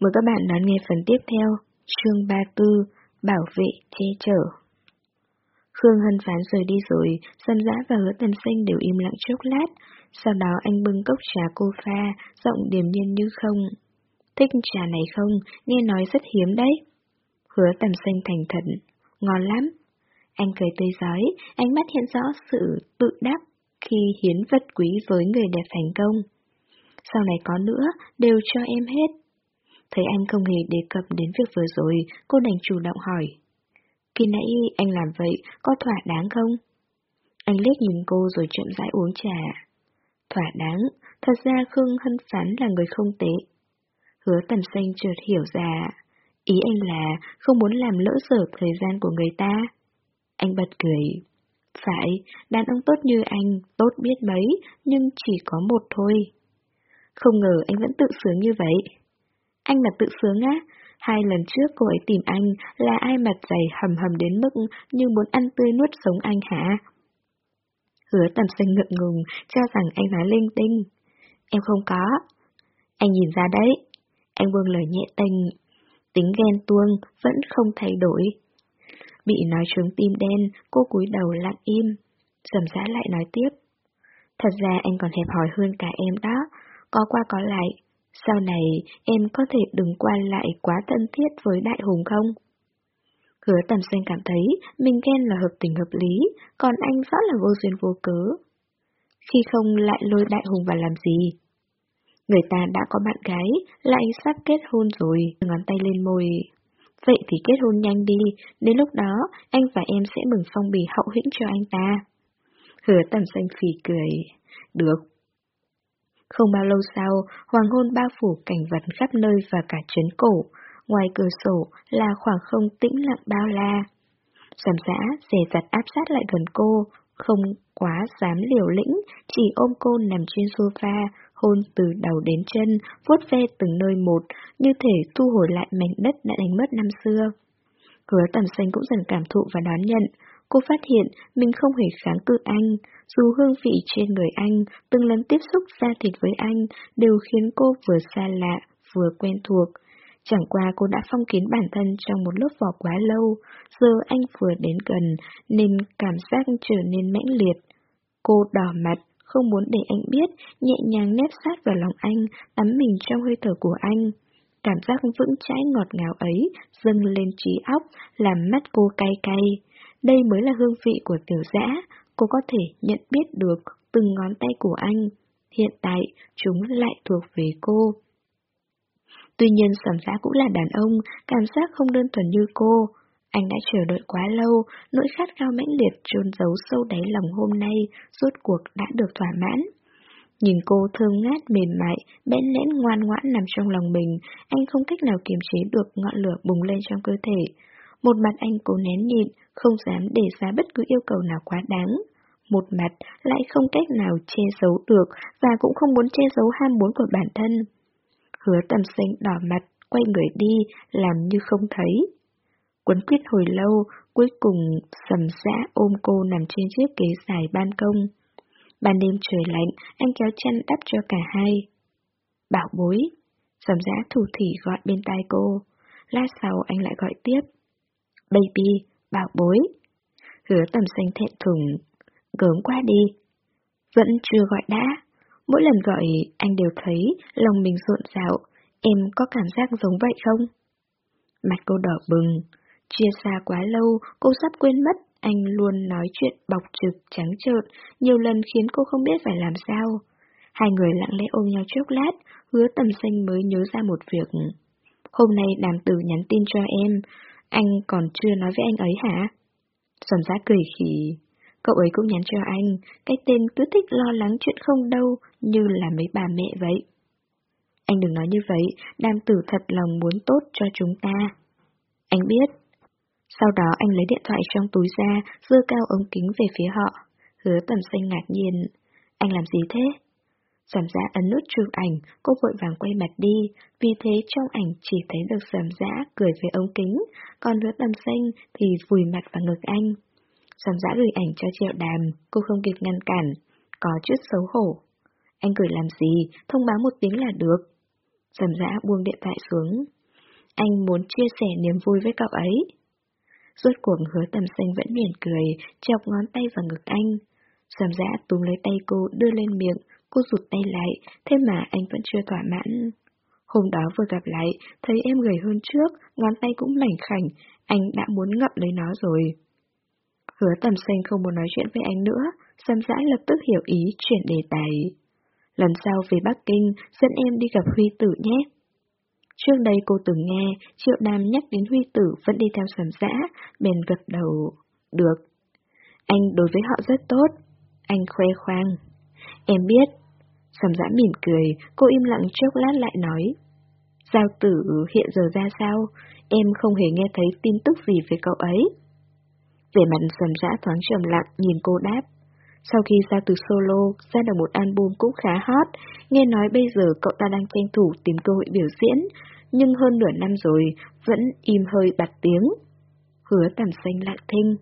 Mời các bạn đón nghe phần tiếp theo, chương 34, Bảo vệ che chở. Khương Hân Phán rời đi rồi, Sâm Giã và Hứa Tần Sinh đều im lặng chốc lát, sau đó anh bưng cốc trà cô pha, giọng điềm nhiên như không. Thích trà này không, nghe nói rất hiếm đấy. Hứa Tần Sinh thành thật, ngon lắm. Anh cười tươi giói, ánh mắt hiện rõ sự tự đắc khi hiến vật quý với người đẹp thành công. Sau này có nữa, đều cho em hết. Thấy anh không hề đề cập đến việc vừa rồi, cô đành chủ động hỏi. Khi nãy anh làm vậy, có thỏa đáng không? Anh liếc nhìn cô rồi chậm rãi uống trà. Thỏa đáng, thật ra Khương Hân Phán là người không tệ. Hứa Tầm xanh chợt hiểu ra. Ý anh là không muốn làm lỡ sở thời gian của người ta. Anh bật cười. Phải, đàn ông tốt như anh, tốt biết mấy, nhưng chỉ có một thôi. Không ngờ anh vẫn tự sướng như vậy. Anh là tự sướng á? Hai lần trước cô ấy tìm anh là ai mặt dày hầm hầm đến mức như muốn ăn tươi nuốt sống anh hả? Hứa tầm xanh ngượng ngùng, cho rằng anh nói linh tinh. Em không có. Anh nhìn ra đấy. Anh buông lời nhẹ tình. Tính ghen tuông vẫn không thay đổi. Bị nói trúng tim đen, cô cúi đầu lặng im. Sầm giã lại nói tiếp. Thật ra anh còn hẹp hòi hơn cả em đó, có qua có lại. Sau này em có thể đừng qua lại quá thân thiết với Đại Hùng không? Hứa tầm xanh cảm thấy mình ghen là hợp tình hợp lý, còn anh rõ là vô duyên vô cớ. Khi không lại lôi Đại Hùng vào làm gì? Người ta đã có bạn gái, lại sắp kết hôn rồi, ngón tay lên môi. Vậy thì kết hôn nhanh đi, đến lúc đó anh và em sẽ mừng phong bì hậu hĩnh cho anh ta. Hứa tầm xanh phì cười. Được. Không bao lâu sau, hoàng hôn bao phủ cảnh vật khắp nơi và cả chuyến cổ. Ngoài cửa sổ là khoảng không tĩnh lặng bao la. Sầm giã dè dặt áp sát lại gần cô, không quá dám liều lĩnh, chỉ ôm cô nằm trên sofa, hôn từ đầu đến chân, vuốt ve từng nơi một, như thể thu hồi lại mảnh đất đã đánh mất năm xưa. Hứa tầm xanh cũng dần cảm thụ và đón nhận. Cô phát hiện mình không hề kháng cự anh, dù hương vị trên người anh, từng lần tiếp xúc da thịt với anh, đều khiến cô vừa xa lạ, vừa quen thuộc. Chẳng qua cô đã phong kín bản thân trong một lớp vỏ quá lâu, giờ anh vừa đến gần, nên cảm giác trở nên mãnh liệt. Cô đỏ mặt, không muốn để anh biết, nhẹ nhàng nép sát vào lòng anh, tắm mình trong hơi thở của anh. Cảm giác vững chãi ngọt ngào ấy dâng lên trí óc, làm mắt cô cay cay. Đây mới là hương vị của tiểu dã, cô có thể nhận biết được từng ngón tay của anh. Hiện tại, chúng lại thuộc về cô. Tuy nhiên sầm giá cũng là đàn ông, cảm giác không đơn thuần như cô. Anh đã chờ đợi quá lâu, nỗi khát khao mãnh liệt trôn giấu sâu đáy lòng hôm nay, rốt cuộc đã được thỏa mãn. Nhìn cô thơm ngát mềm mại, bẽn lẽn ngoan ngoãn nằm trong lòng mình, anh không cách nào kiềm chế được ngọn lửa bùng lên trong cơ thể. Một mặt anh cố nén nhịn, không dám để ra bất cứ yêu cầu nào quá đáng. Một mặt lại không cách nào che giấu được và cũng không muốn che giấu ham muốn của bản thân. Hứa tầm xanh đỏ mặt, quay người đi, làm như không thấy. Quấn quyết hồi lâu, cuối cùng sầm xã ôm cô nằm trên chiếc ghế dài ban công. Ban đêm trời lạnh, anh kéo chăn đắp cho cả hai. Bảo bối. Sầm giã thủ thỉ gọi bên tai cô. Lát sau anh lại gọi tiếp. Baby, bảo bối. Hứa tầm xanh thẹn thùng. Gớm quá đi. Vẫn chưa gọi đã. Mỗi lần gọi, anh đều thấy lòng mình rộn rạo. Em có cảm giác giống vậy không? Mặt cô đỏ bừng. Chia xa quá lâu, cô sắp quên mất, anh luôn nói chuyện bọc trực, trắng trợn, nhiều lần khiến cô không biết phải làm sao. Hai người lặng lẽ ôm nhau chốc lát, hứa tầm xanh mới nhớ ra một việc. Hôm nay đàm tử nhắn tin cho em, anh còn chưa nói với anh ấy hả? Sầm giá cười khỉ. Cậu ấy cũng nhắn cho anh, cái tên cứ thích lo lắng chuyện không đâu, như là mấy bà mẹ vậy. Anh đừng nói như vậy, đam tử thật lòng muốn tốt cho chúng ta. Anh biết, sau đó anh lấy điện thoại trong túi ra, dưa cao ống kính về phía họ. Hứa tầm xanh ngạc nhiên. Anh làm gì thế? Sầm giã ấn nút chụp ảnh, cô vội vàng quay mặt đi, vì thế trong ảnh chỉ thấy được sầm giã cười với ống kính, còn hứa tầm xanh thì vùi mặt vào ngực anh. Sầm giã gửi ảnh cho triệu đàm, cô không kịp ngăn cản, có chút xấu hổ. Anh gửi làm gì, thông báo một tiếng là được. Sầm giã buông điện thoại xuống. Anh muốn chia sẻ niềm vui với cậu ấy. Rốt cuộc hứa tầm xanh vẫn mỉm cười, chọc ngón tay vào ngực anh. Sầm giã túm lấy tay cô đưa lên miệng, cô rụt tay lại, thế mà anh vẫn chưa thỏa mãn. Hôm đó vừa gặp lại, thấy em gầy hơn trước, ngón tay cũng lành khảnh, anh đã muốn ngậm lấy nó rồi. Hứa tầm xanh không muốn nói chuyện với anh nữa, Sầm dã lập tức hiểu ý chuyển đề tài. Lần sau về Bắc Kinh, dẫn em đi gặp Huy Tử nhé. Trước đây cô từng nghe Triệu Nam nhắc đến Huy Tử vẫn đi theo sầm dã, bèn gật đầu. Được. Anh đối với họ rất tốt. Anh khoe khoang. Em biết. Sầm dã mỉm cười, cô im lặng chốc lát lại nói. Giao tử hiện giờ ra sao? Em không hề nghe thấy tin tức gì về cậu ấy. Về mặt sầm dã thoáng trầm lặng nhìn cô đáp. Sau khi ra từ solo, ra được một album cũng khá hot, nghe nói bây giờ cậu ta đang tranh thủ tìm cơ hội biểu diễn, nhưng hơn nửa năm rồi, vẫn im hơi bặt tiếng. Hứa tầm xanh lặng thinh.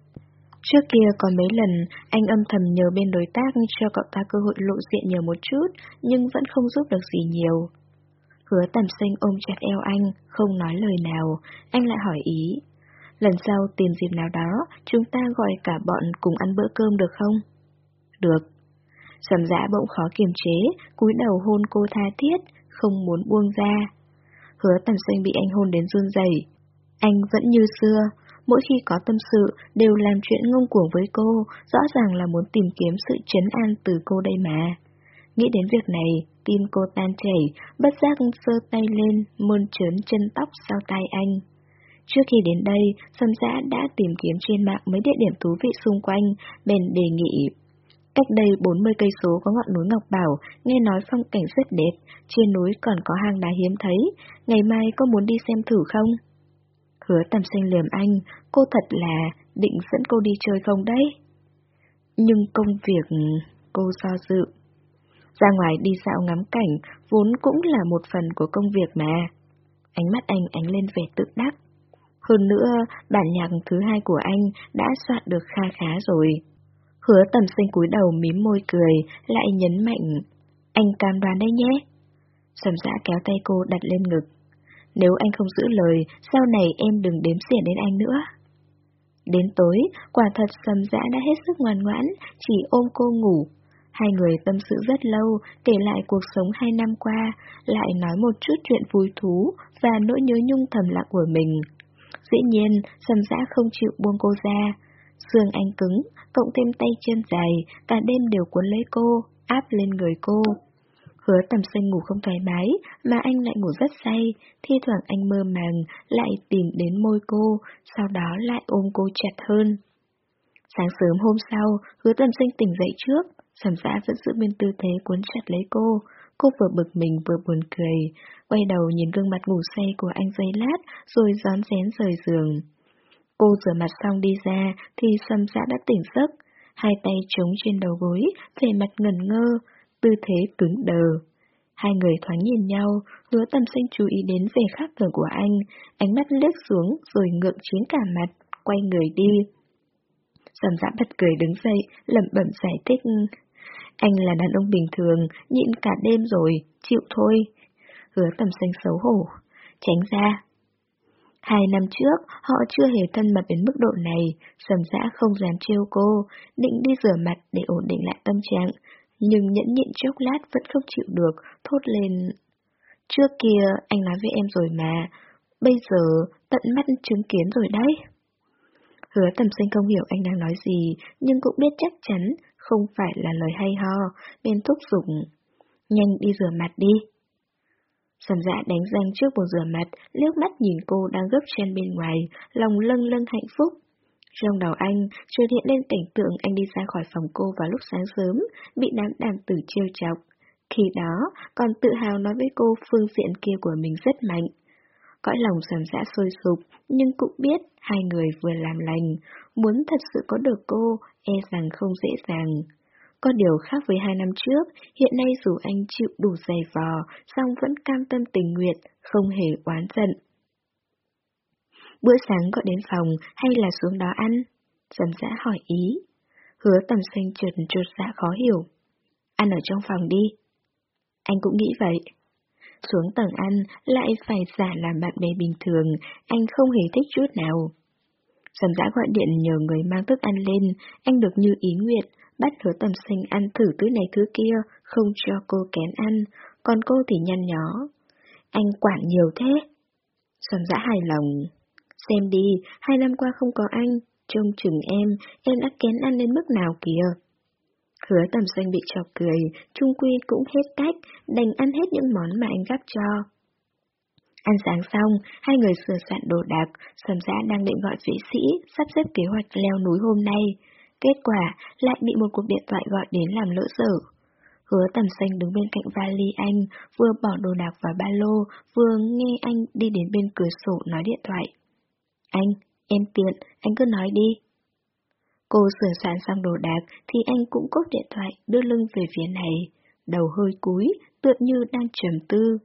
Trước kia còn mấy lần, anh âm thầm nhờ bên đối tác cho cậu ta cơ hội lộ diện nhiều một chút, nhưng vẫn không giúp được gì nhiều. Hứa tầm xanh ôm chặt eo anh, không nói lời nào, anh lại hỏi ý. Lần sau tìm dịp nào đó, chúng ta gọi cả bọn cùng ăn bữa cơm được không? Được. Sầm dã bỗng khó kiềm chế, cúi đầu hôn cô tha thiết, không muốn buông ra. Hứa tầm xanh bị anh hôn đến run rẩy. Anh vẫn như xưa, mỗi khi có tâm sự đều làm chuyện ngông cuồng với cô, rõ ràng là muốn tìm kiếm sự chấn an từ cô đây mà. Nghĩ đến việc này, tim cô tan chảy, bất giác sơ tay lên, mơn trớn chân tóc sau tay anh. Trước khi đến đây, Sâm Giã đã tìm kiếm trên mạng mấy địa điểm thú vị xung quanh, bèn đề nghị Cách đây 40 cây số có ngọn núi Ngọc Bảo, nghe nói phong cảnh rất đẹp, trên núi còn có hang đá hiếm thấy, ngày mai có muốn đi xem thử không? Hứa tầm xanh liềm anh, cô thật là định dẫn cô đi chơi không đấy? Nhưng công việc... cô do dự. Ra ngoài đi dạo ngắm cảnh, vốn cũng là một phần của công việc mà. Ánh mắt anh ánh lên vẻ tự đắc. Hơn nữa, bản nhạc thứ hai của anh đã soạn được kha khá rồi. Hứa tầm xanh cúi đầu mím môi cười, lại nhấn mạnh. Anh cam đoan đấy nhé. Sầm dã kéo tay cô đặt lên ngực. Nếu anh không giữ lời, sau này em đừng đếm xỉa đến anh nữa. Đến tối, quả thật sầm dã đã hết sức ngoan ngoãn, chỉ ôm cô ngủ. Hai người tâm sự rất lâu, kể lại cuộc sống hai năm qua, lại nói một chút chuyện vui thú và nỗi nhớ nhung thầm lặng của mình. Dĩ nhiên, sầm dã không chịu buông cô ra. Xương anh cứng, cộng thêm tay chân dài, cả đêm đều cuốn lấy cô, áp lên người cô. Hứa tầm xanh ngủ không thoải mái, mà anh lại ngủ rất say, thi thoảng anh mơ màng, lại tìm đến môi cô, sau đó lại ôm cô chặt hơn. Sáng sớm hôm sau, hứa tầm xanh tỉnh dậy trước, sầm giã vẫn giữ nguyên tư thế cuốn chặt lấy cô. Cô vừa bực mình vừa buồn cười, quay đầu nhìn gương mặt ngủ say của anh giây lát, rồi gión rén rời giường. Cô rửa mặt xong đi ra thì sầm giã đã tỉnh giấc, hai tay trống trên đầu gối, vẻ mặt ngẩn ngơ, tư thế cứng đờ. Hai người thoáng nhìn nhau, hứa tầm sinh chú ý đến vẻ khác thường của anh, ánh mắt lướt xuống rồi ngượng chín cả mặt, quay người đi. Sầm dã bật cười đứng dậy, lẩm bẩm giải thích. Anh là đàn ông bình thường, nhịn cả đêm rồi, chịu thôi. Hứa tầm xanh xấu hổ. Tránh ra, Hai năm trước, họ chưa hề thân mật đến mức độ này, sầm dã không dám trêu cô, định đi rửa mặt để ổn định lại tâm trạng, nhưng nhẫn nhịn chốc lát vẫn không chịu được, thốt lên. Trước kia, anh nói với em rồi mà, bây giờ tận mắt chứng kiến rồi đấy. Hứa tầm sinh không hiểu anh đang nói gì, nhưng cũng biết chắc chắn, không phải là lời hay ho, nên thúc giục. Nhanh đi rửa mặt đi. Sầm dạ đánh răng trước bồn rửa mặt, liếc mắt nhìn cô đang gấp chân bên ngoài, lòng lâng lâng hạnh phúc. Trong đầu anh, chợt hiện lên cảnh tượng anh đi ra khỏi phòng cô vào lúc sáng sớm, bị đám đàn tử trêu chọc. Khi đó, còn tự hào nói với cô phương diện kia của mình rất mạnh. Cõi lòng sầm dã sôi sục, nhưng cũng biết hai người vừa làm lành, muốn thật sự có được cô, e rằng không dễ dàng. Có điều khác với hai năm trước, hiện nay dù anh chịu đủ dày vò, song vẫn cam tâm tình nguyện, không hề oán giận. Bữa sáng gọi đến phòng hay là xuống đó ăn? Dần dã hỏi ý. Hứa tầm xanh trượt trượt dạ khó hiểu. Ăn ở trong phòng đi. Anh cũng nghĩ vậy. Xuống tầng ăn, lại phải giả làm bạn bè bình thường, anh không hề thích chút nào. Sầm dã gọi điện nhờ người mang thức ăn lên, anh được như ý nguyện, bắt hứa tầm xanh ăn thử thứ này thứ kia, không cho cô kén ăn, còn cô thì nhăn nhó. Anh quản nhiều thế. Sầm dã hài lòng. Xem đi, hai năm qua không có anh, trông chừng em, em đã kén ăn đến mức nào kìa. Hứa tầm xanh bị chọc cười, trung quy cũng hết cách, đành ăn hết những món mà anh gắp cho. Ăn sáng xong, hai người sửa soạn đồ đạc, sầm giã đang định gọi vệ sĩ, sắp xếp kế hoạch leo núi hôm nay. Kết quả, lại bị một cuộc điện thoại gọi đến làm lỡ dở. Hứa tầm xanh đứng bên cạnh vali anh, vừa bỏ đồ đạc vào ba lô, vừa nghe anh đi đến bên cửa sổ nói điện thoại. Anh, em tiện, anh cứ nói đi. Cô sửa soạn xong đồ đạc thì anh cũng cốt điện thoại đưa lưng về phía này, đầu hơi cúi, tựa như đang trầm tư.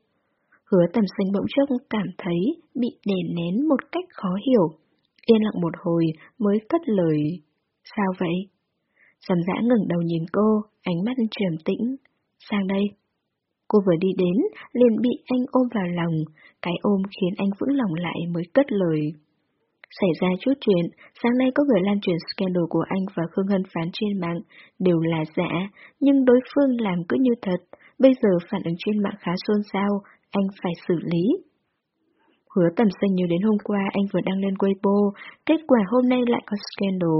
Hứa tầm xanh bỗng chốc cảm thấy bị đè nén một cách khó hiểu. Yên lặng một hồi mới cất lời. Sao vậy? Sầm dã ngừng đầu nhìn cô, ánh mắt trầm tĩnh. Sang đây. Cô vừa đi đến, liền bị anh ôm vào lòng. Cái ôm khiến anh vững lòng lại mới cất lời. Xảy ra chút chuyện, sáng nay có người lan truyền scandal của anh và Khương Hân Phán trên mạng, đều là giả, nhưng đối phương làm cứ như thật. Bây giờ phản ứng trên mạng khá xôn xao, anh phải xử lý. Hứa tầm xanh nhớ đến hôm qua anh vừa đăng lên Weibo, kết quả hôm nay lại có scandal.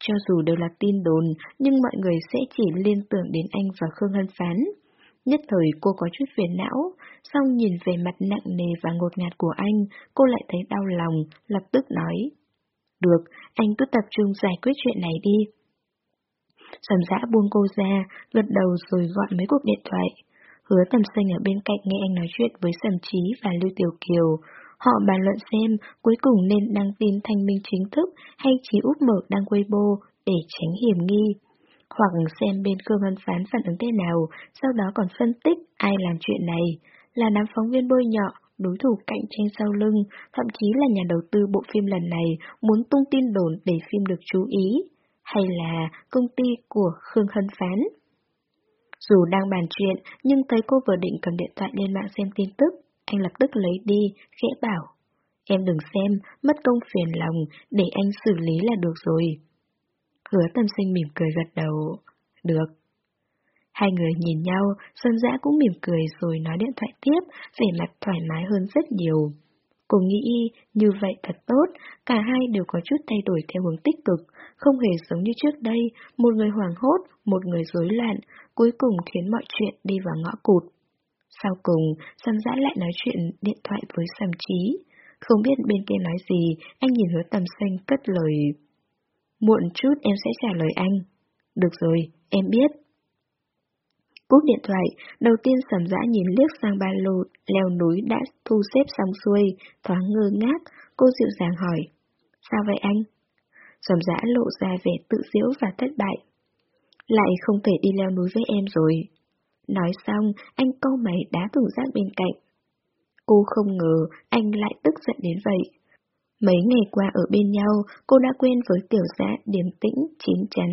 Cho dù đều là tin đồn, nhưng mọi người sẽ chỉ liên tưởng đến anh và Khương Hân Phán. Nhất thời cô có chút phiền não, xong nhìn về mặt nặng nề và ngột ngạt của anh, cô lại thấy đau lòng, lập tức nói. Được, anh cứ tập trung giải quyết chuyện này đi. Sầm dã buông cô ra, gật đầu rồi gọi mấy cuộc điện thoại. Hứa tầm xanh ở bên cạnh nghe anh nói chuyện với Sầm Trí và Lưu Tiểu Kiều. Họ bàn luận xem cuối cùng nên đăng tin thanh minh chính thức hay chỉ úp mở đăng Weibo để tránh hiểm nghi hoặc xem bên Khương Văn Phán phản ứng thế nào, sau đó còn phân tích ai làm chuyện này, là đám phóng viên bôi nhọ, đối thủ cạnh tranh sau lưng, thậm chí là nhà đầu tư bộ phim lần này muốn tung tin đồn để phim được chú ý, hay là công ty của Khương Hân Phán. Dù đang bàn chuyện, nhưng thấy cô vừa định cầm điện thoại lên mạng xem tin tức, anh lập tức lấy đi, khẽ bảo. Em đừng xem, mất công phiền lòng, để anh xử lý là được rồi. Hứa tâm sinh mỉm cười gật đầu. Được. Hai người nhìn nhau, Xuân Giã cũng mỉm cười rồi nói điện thoại tiếp, vẻ mặt thoải mái hơn rất nhiều. Cô nghĩ như vậy thật tốt, cả hai đều có chút thay đổi theo hướng tích cực, không hề giống như trước đây, một người hoảng hốt, một người rối loạn, cuối cùng khiến mọi chuyện đi vào ngõ cụt. Sau cùng, Xuân Giã lại nói chuyện điện thoại với Sầm Trí. Không biết bên kia nói gì, anh nhìn hứa tầm xanh cất lời Muộn chút em sẽ trả lời anh. Được rồi, em biết. Cúp điện thoại, đầu tiên sầm dã nhìn liếc sang ba lô, leo núi đã thu xếp xong xuôi, thoáng ngơ ngác, cô dịu dàng hỏi. Sao vậy anh? Sầm dã lộ ra vẻ tự diễu và thất bại. Lại không thể đi leo núi với em rồi. Nói xong, anh câu mày đá thùng rác bên cạnh. Cô không ngờ anh lại tức giận đến vậy. Mấy ngày qua ở bên nhau, cô đã quen với tiểu dạ điềm tĩnh, chín chắn.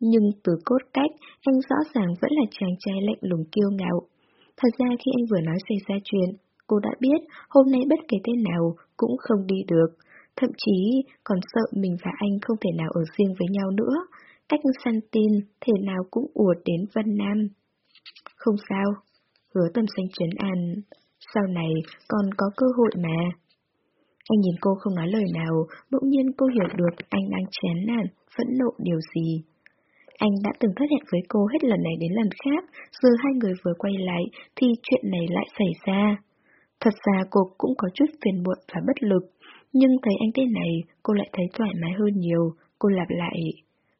Nhưng từ cốt cách, anh rõ ràng vẫn là chàng trai lạnh lùng kiêu ngạo. Thật ra khi anh vừa nói xảy ra chuyện, cô đã biết hôm nay bất kể tên nào cũng không đi được. Thậm chí còn sợ mình và anh không thể nào ở riêng với nhau nữa. Cách săn tin thể nào cũng ùa đến Vân Nam. Không sao, hứa tâm xanh trấn an. Sau này còn có cơ hội mà. Anh nhìn cô không nói lời nào, bỗng nhiên cô hiểu được anh đang chán nản, phẫn nộ điều gì. Anh đã từng thất hẹn với cô hết lần này đến lần khác, giờ hai người vừa quay lại thì chuyện này lại xảy ra. Thật ra cô cũng có chút phiền muộn và bất lực, nhưng thấy anh thế này, cô lại thấy thoải mái hơn nhiều. Cô lặp lại,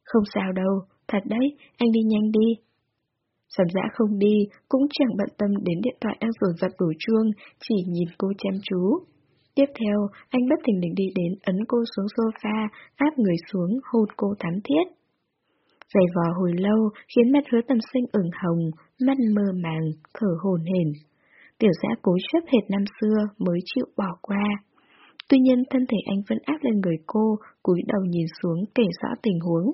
không sao đâu, thật đấy, anh đi nhanh đi. Sầm dã không đi, cũng chẳng bận tâm đến điện thoại đang rồn rập đổ chuông, chỉ nhìn cô chăm chú. Tiếp theo, anh bất thình lình đi đến ấn cô xuống sofa, áp người xuống, hôn cô thắm thiết. Giày vò hồi lâu khiến mặt hứa tầm sinh ửng hồng, mắt mơ màng, thở hồn hển. Tiểu giã cố chấp hệt năm xưa mới chịu bỏ qua. Tuy nhiên thân thể anh vẫn áp lên người cô, cúi đầu nhìn xuống kể rõ tình huống.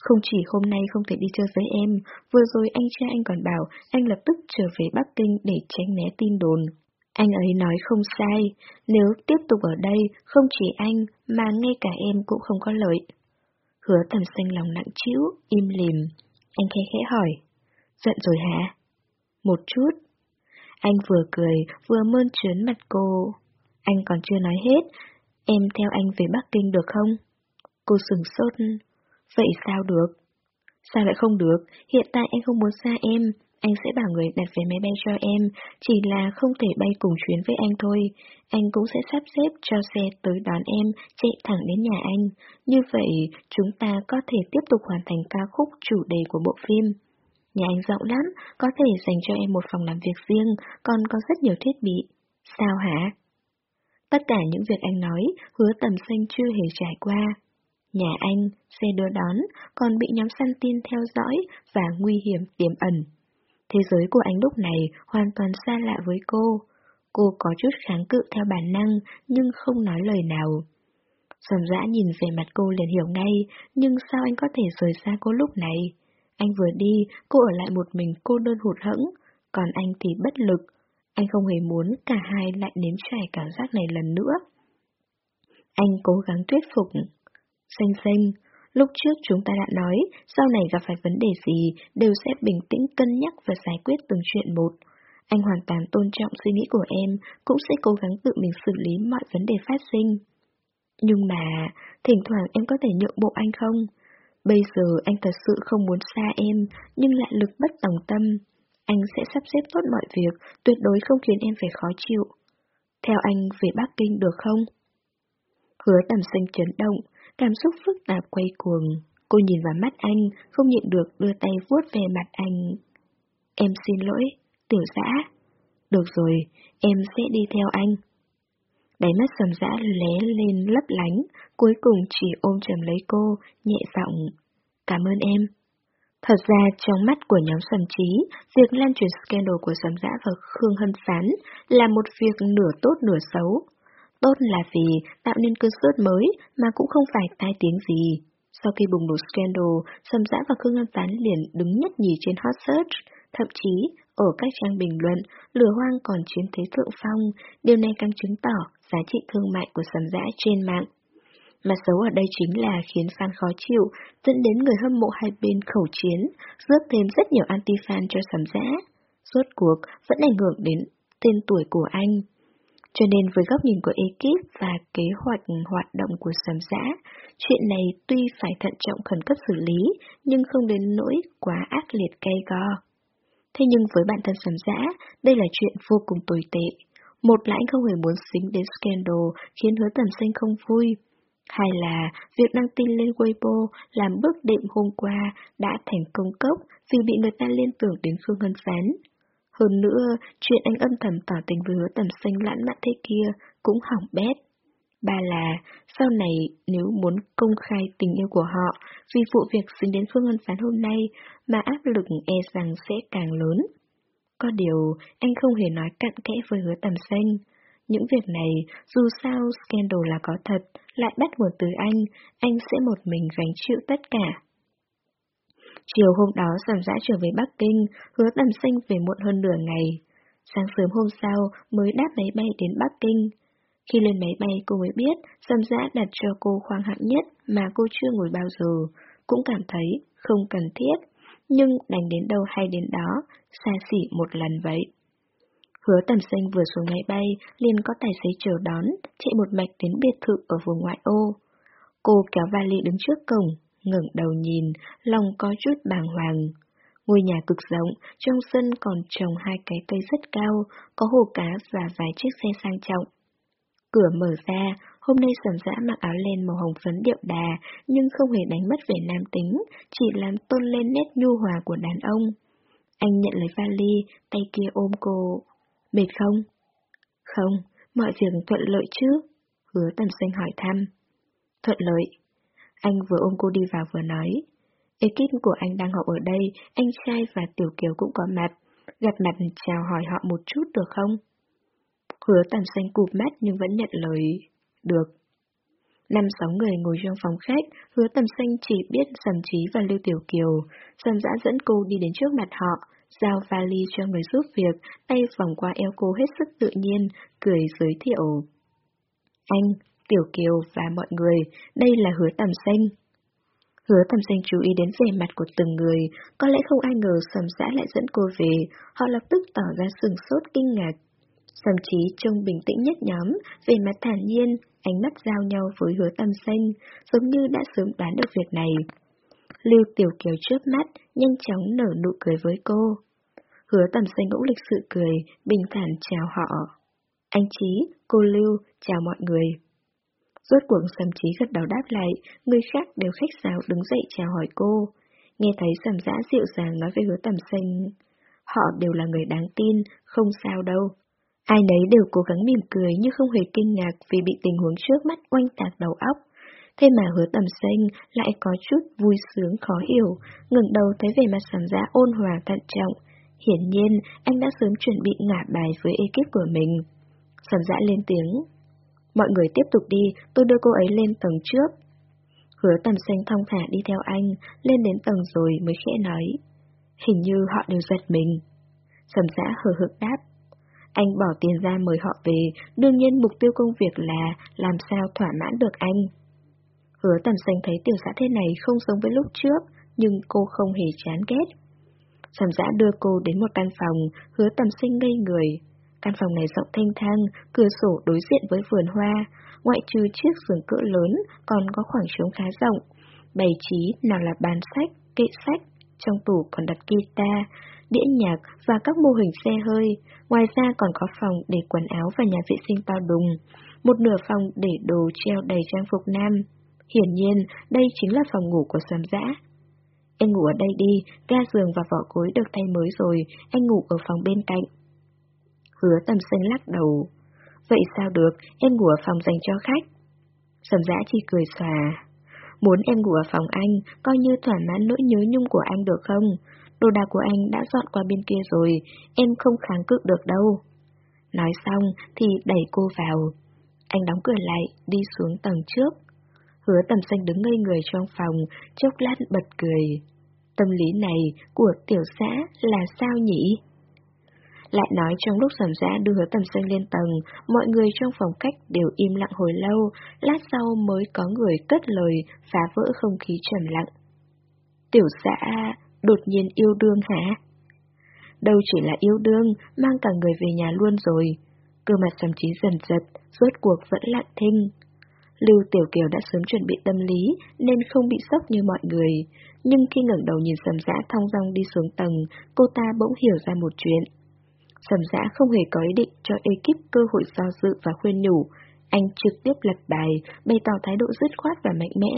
Không chỉ hôm nay không thể đi chơi với em, vừa rồi anh cha anh còn bảo anh lập tức trở về Bắc Kinh để tránh né tin đồn. Anh ấy nói không sai, nếu tiếp tục ở đây, không chỉ anh, mà ngay cả em cũng không có lợi. Hứa tầm xanh lòng nặng chịu, im lìm. Anh khẽ khẽ hỏi. Giận rồi hả? Một chút. Anh vừa cười, vừa mơn trớn mặt cô. Anh còn chưa nói hết. Em theo anh về Bắc Kinh được không? Cô sừng sốt. Vậy sao được? Sao lại không được? Hiện tại anh không muốn xa em. Anh sẽ bảo người đặt vé máy bay cho em, chỉ là không thể bay cùng chuyến với anh thôi. Anh cũng sẽ sắp xếp cho xe tới đón em, chạy thẳng đến nhà anh. Như vậy, chúng ta có thể tiếp tục hoàn thành ca khúc chủ đề của bộ phim. Nhà anh rộng lắm, có thể dành cho em một phòng làm việc riêng, còn có rất nhiều thiết bị. Sao hả? Tất cả những việc anh nói, hứa tầm xanh chưa hề trải qua. Nhà anh, xe đưa đón, còn bị nhóm săn tin theo dõi và nguy hiểm tiềm ẩn. Thế giới của anh lúc này hoàn toàn xa lạ với cô. Cô có chút kháng cự theo bản năng, nhưng không nói lời nào. Sầm dã nhìn về mặt cô liền hiểu ngay, nhưng sao anh có thể rời xa cô lúc này? Anh vừa đi, cô ở lại một mình cô đơn hụt hẫng, còn anh thì bất lực. Anh không hề muốn cả hai lại nếm trải cảm giác này lần nữa. Anh cố gắng thuyết phục. Xanh xanh, Lúc trước chúng ta đã nói, sau này gặp phải vấn đề gì, đều sẽ bình tĩnh cân nhắc và giải quyết từng chuyện một. Anh hoàn toàn tôn trọng suy nghĩ của em, cũng sẽ cố gắng tự mình xử lý mọi vấn đề phát sinh. Nhưng mà, thỉnh thoảng em có thể nhượng bộ anh không? Bây giờ anh thật sự không muốn xa em, nhưng lại lực bất tòng tâm. Anh sẽ sắp xếp tốt mọi việc, tuyệt đối không khiến em phải khó chịu. Theo anh về Bắc Kinh được không? Hứa tầm sinh chấn động, Cảm xúc phức tạp quay cuồng. Cô nhìn vào mắt anh, không nhịn được đưa tay vuốt về mặt anh. Em xin lỗi, tiểu dã. Được rồi, em sẽ đi theo anh. Đáy mắt sầm dã lé lên lấp lánh, cuối cùng chỉ ôm chầm lấy cô, nhẹ giọng. Cảm ơn em. Thật ra, trong mắt của nhóm sầm trí, việc lan truyền scandal của sầm dã và Khương Hân Phán là một việc nửa tốt nửa xấu. Tốt là vì tạo nên cơn sốt mới mà cũng không phải tai tiếng gì. Sau khi bùng nổ scandal, Sầm Dã và Khương Ngân Tán liền đứng nhất nhì trên hot search. Thậm chí, ở các trang bình luận, lửa hoang còn chiếm thế thượng phong, điều này càng chứng tỏ giá trị thương mại của Sầm Dã trên mạng. Mà xấu ở đây chính là khiến fan khó chịu, dẫn đến người hâm mộ hai bên khẩu chiến, rước thêm rất nhiều anti-fan cho Sầm Dã. Suốt cuộc vẫn ảnh hưởng đến tên tuổi của anh. Cho nên với góc nhìn của ekip và kế hoạch hoạt động của sầm giã, chuyện này tuy phải thận trọng khẩn cấp xử lý, nhưng không đến nỗi quá ác liệt cay go. Thế nhưng với bản thân sầm giã, đây là chuyện vô cùng tồi tệ. Một là anh không hề muốn xính đến scandal khiến hứa tầm xanh không vui. Hai là việc đăng tin lên Weibo làm bước đệm hôm qua đã thành công cốc vì bị người ta liên tưởng đến Khương Hân Phán. Hơn nữa, chuyện anh âm thầm tỏ tình với hứa tầm xanh lãng mạn thế kia cũng hỏng bét. Ba là, sau này nếu muốn công khai tình yêu của họ vì vụ việc dính đến Phương Ngân Phán hôm nay mà áp lực e rằng sẽ càng lớn. Có điều, anh không hề nói cặn kẽ với hứa tầm xanh. Những việc này, dù sao scandal là có thật, lại bắt nguồn từ anh, anh sẽ một mình gánh chịu tất cả. Chiều hôm đó Sầm Dã trở về Bắc Kinh, hứa tầm sinh về muộn hơn nửa ngày. Sáng sớm hôm sau mới đáp máy bay đến Bắc Kinh. Khi lên máy bay cô mới biết Sầm Dã đặt cho cô khoang hạng nhất mà cô chưa ngồi bao giờ, cũng cảm thấy không cần thiết, nhưng đành đến đâu hay đến đó, xa xỉ một lần vậy. Hứa tầm xanh vừa xuống máy bay, liền có tài xế chờ đón, chạy một mạch đến biệt thự ở vùng ngoại ô. Cô kéo vali đứng trước cổng, ngẩng đầu nhìn, lòng có chút bàng hoàng. Ngôi nhà cực rộng, trong sân còn trồng hai cái cây rất cao, có hồ cá và vài chiếc xe sang trọng. Cửa mở ra, hôm nay sầm dã mặc áo len màu hồng phấn điệu đà, nhưng không hề đánh mất vẻ nam tính, chỉ làm tôn lên nét nhu hòa của đàn ông. Anh nhận lấy vali, tay kia ôm cô. Mệt không? Không, mọi việc thuận lợi chứ? Hứa tầm xanh hỏi thăm. Thuận lợi, anh vừa ôm cô đi vào vừa nói. Ekip của anh đang học ở đây, anh trai và Tiểu Kiều cũng có mặt. Gặp mặt chào hỏi họ một chút được không? Hứa tầm xanh cụp mắt nhưng vẫn nhận lời. Được. Năm sáu người ngồi trong phòng khách, hứa tầm xanh chỉ biết Sầm Trí và Lưu Tiểu Kiều. Sầm dã dẫn cô đi đến trước mặt họ, giao vali cho người giúp việc, tay vòng qua eo cô hết sức tự nhiên, cười giới thiệu. Anh, Tiểu Kiều và mọi người, đây là hứa tầm xanh. Hứa tầm xanh chú ý đến vẻ mặt của từng người, có lẽ không ai ngờ sầm dã lại dẫn cô về, họ lập tức tỏ ra sừng sốt kinh ngạc. Sầm trí trông bình tĩnh nhất nhóm, về mặt thản nhiên, ánh mắt giao nhau với hứa tầm xanh, giống như đã sớm đoán được việc này. Lưu Tiểu Kiều trước mắt, nhanh chóng nở nụ cười với cô. Hứa tầm xanh cũng lịch sự cười, bình thản chào họ. Anh Chí, cô Lưu, chào mọi người. Rốt cuộc Sầm Chí gật đầu đáp lại, người khác đều khách sáo đứng dậy chào hỏi cô. Nghe thấy Sầm Dã dịu dàng nói với hứa tầm xanh. Họ đều là người đáng tin, không sao đâu. Ai nấy đều cố gắng mỉm cười nhưng không hề kinh ngạc vì bị tình huống trước mắt oanh tạc đầu óc. Thế mà hứa tầm xanh lại có chút vui sướng khó hiểu, ngừng đầu thấy về mặt sầm giá ôn hòa thận trọng. Hiển nhiên, anh đã sớm chuẩn bị ngả bài với ekip của mình. Sầm dã lên tiếng. Mọi người tiếp tục đi, tôi đưa cô ấy lên tầng trước. Hứa tầm xanh thong thả đi theo anh, lên đến tầng rồi mới khẽ nói. Hình như họ đều giật mình. Sầm dã hờ hực đáp. Anh bỏ tiền ra mời họ về, đương nhiên mục tiêu công việc là làm sao thỏa mãn được anh. Hứa tầm xanh thấy tiểu xã thế này không giống với lúc trước, nhưng cô không hề chán ghét. Sầm giã đưa cô đến một căn phòng, hứa tầm sinh ngây người. Căn phòng này rộng thanh thang, cửa sổ đối diện với vườn hoa, ngoại trừ chiếc giường cỡ lớn, còn có khoảng trống khá rộng. Bày trí nào là bàn sách, kệ sách, trong tủ còn đặt guitar, đĩa nhạc và các mô hình xe hơi. Ngoài ra còn có phòng để quần áo và nhà vệ sinh to đùng. Một nửa phòng để đồ treo đầy trang phục nam. Hiển nhiên, đây chính là phòng ngủ của Sầm Dã. Em ngủ ở đây đi, ga giường và vỏ cối được thay mới rồi, anh ngủ ở phòng bên cạnh. Hứa tầm xanh lắc đầu. Vậy sao được, em ngủ ở phòng dành cho khách. Sầm Dã chỉ cười xòa. Muốn em ngủ ở phòng anh, coi như thỏa mãn nỗi nhớ nhung của anh được không? Đồ đạc của anh đã dọn qua bên kia rồi, em không kháng cự được đâu. Nói xong thì đẩy cô vào. Anh đóng cửa lại, đi xuống tầng trước. Hứa tầm xanh đứng ngây người trong phòng, chốc lát bật cười. Tâm lý này của tiểu xã là sao nhỉ? Lại nói trong lúc sầm giã đưa hứa tầm xanh lên tầng, mọi người trong phòng khách đều im lặng hồi lâu, lát sau mới có người cất lời phá vỡ không khí trầm lặng. Tiểu xã đột nhiên yêu đương hả? Đâu chỉ là yêu đương, mang cả người về nhà luôn rồi. Cơ mặt sầm trí dần giật, rốt cuộc vẫn lặng thinh. Lưu Tiểu Kiều đã sớm chuẩn bị tâm lý nên không bị sốc như mọi người, nhưng khi ngẩng đầu nhìn Sầm Dã thong dong đi xuống tầng, cô ta bỗng hiểu ra một chuyện. Sầm Dã không hề có ý định cho ekip cơ hội do dự và khuyên nhủ, anh trực tiếp lật bài, bày tỏ thái độ dứt khoát và mạnh mẽ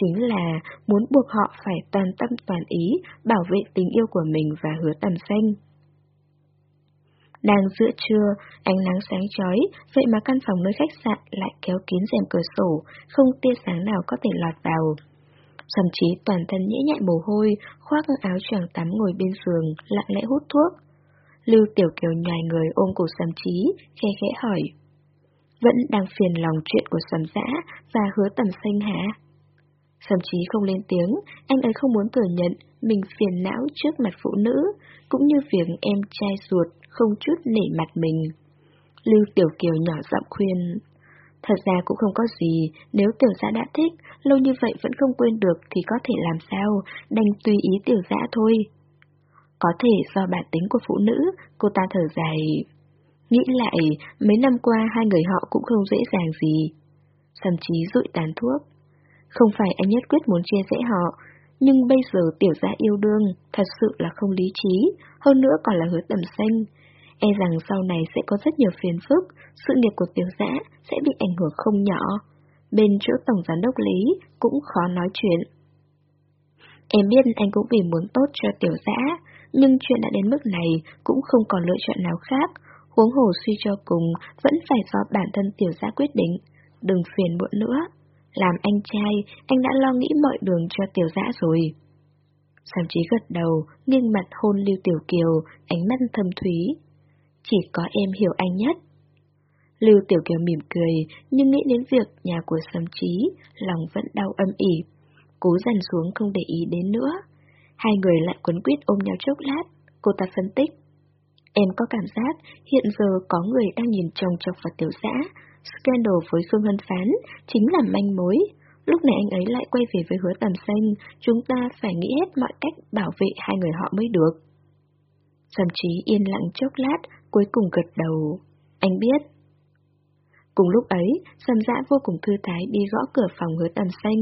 chính là muốn buộc họ phải toàn tâm toàn ý bảo vệ tình yêu của mình và hứa tầm xanh. Đang giữa trưa, ánh nắng sáng chói, vậy mà căn phòng nơi khách sạn lại kéo kín rèm cửa sổ, không tia sáng nào có thể lọt vào. Thậm chí toàn thân nhễ nhại mồ hôi, khoác áo choàng tắm ngồi bên giường, lặng lẽ hút thuốc. Lưu Tiểu Kiều nhòi người ôm cổ Sầm Chí, khe khẽ hỏi. Vẫn đang phiền lòng chuyện của Sầm Dã và hứa tầm xanh hả? Sầm chí không lên tiếng, anh ấy không muốn thừa nhận mình phiền não trước mặt phụ nữ, cũng như việc em trai ruột không chút nể mặt mình. Lưu Tiểu Kiều nhỏ giọng khuyên. Thật ra cũng không có gì, nếu tiểu giã đã thích, lâu như vậy vẫn không quên được thì có thể làm sao, đành tùy ý tiểu giã thôi. Có thể do bản tính của phụ nữ, cô ta thở dài. Nghĩ lại, mấy năm qua hai người họ cũng không dễ dàng gì. Thậm chí rụi tàn thuốc. Không phải anh nhất quyết muốn chia rẽ họ, nhưng bây giờ tiểu gia yêu đương thật sự là không lý trí, hơn nữa còn là hứa tầm xanh. E rằng sau này sẽ có rất nhiều phiền phức, sự nghiệp của tiểu giã sẽ bị ảnh hưởng không nhỏ. Bên chỗ tổng giám đốc Lý cũng khó nói chuyện. Em biết anh cũng vì muốn tốt cho tiểu giã, nhưng chuyện đã đến mức này cũng không còn lựa chọn nào khác, huống hồ suy cho cùng vẫn phải do bản thân tiểu gia quyết định, đừng phiền muộn nữa. Làm anh trai, anh đã lo nghĩ mọi đường cho tiểu dã rồi. Sam trí gật đầu, nghiêng mặt hôn Lưu Tiểu Kiều, ánh mắt thâm thúy. Chỉ có em hiểu anh nhất. Lưu Tiểu Kiều mỉm cười, nhưng nghĩ đến việc nhà của Sầm Trí, lòng vẫn đau âm ỉ. Cố dằn xuống không để ý đến nữa. Hai người lại quấn quýt ôm nhau chốc lát, cô ta phân tích. Em có cảm giác hiện giờ có người đang nhìn chồng chọc vào tiểu xã, scandal với Khương Hân Phán chính là manh mối. Lúc này anh ấy lại quay về với hứa tầm xanh, chúng ta phải nghĩ hết mọi cách bảo vệ hai người họ mới được. Sầm trí yên lặng chốc lát, cuối cùng gật đầu. Anh biết. Cùng lúc ấy, Sầm dã vô cùng thư thái đi gõ cửa phòng hứa tầm xanh.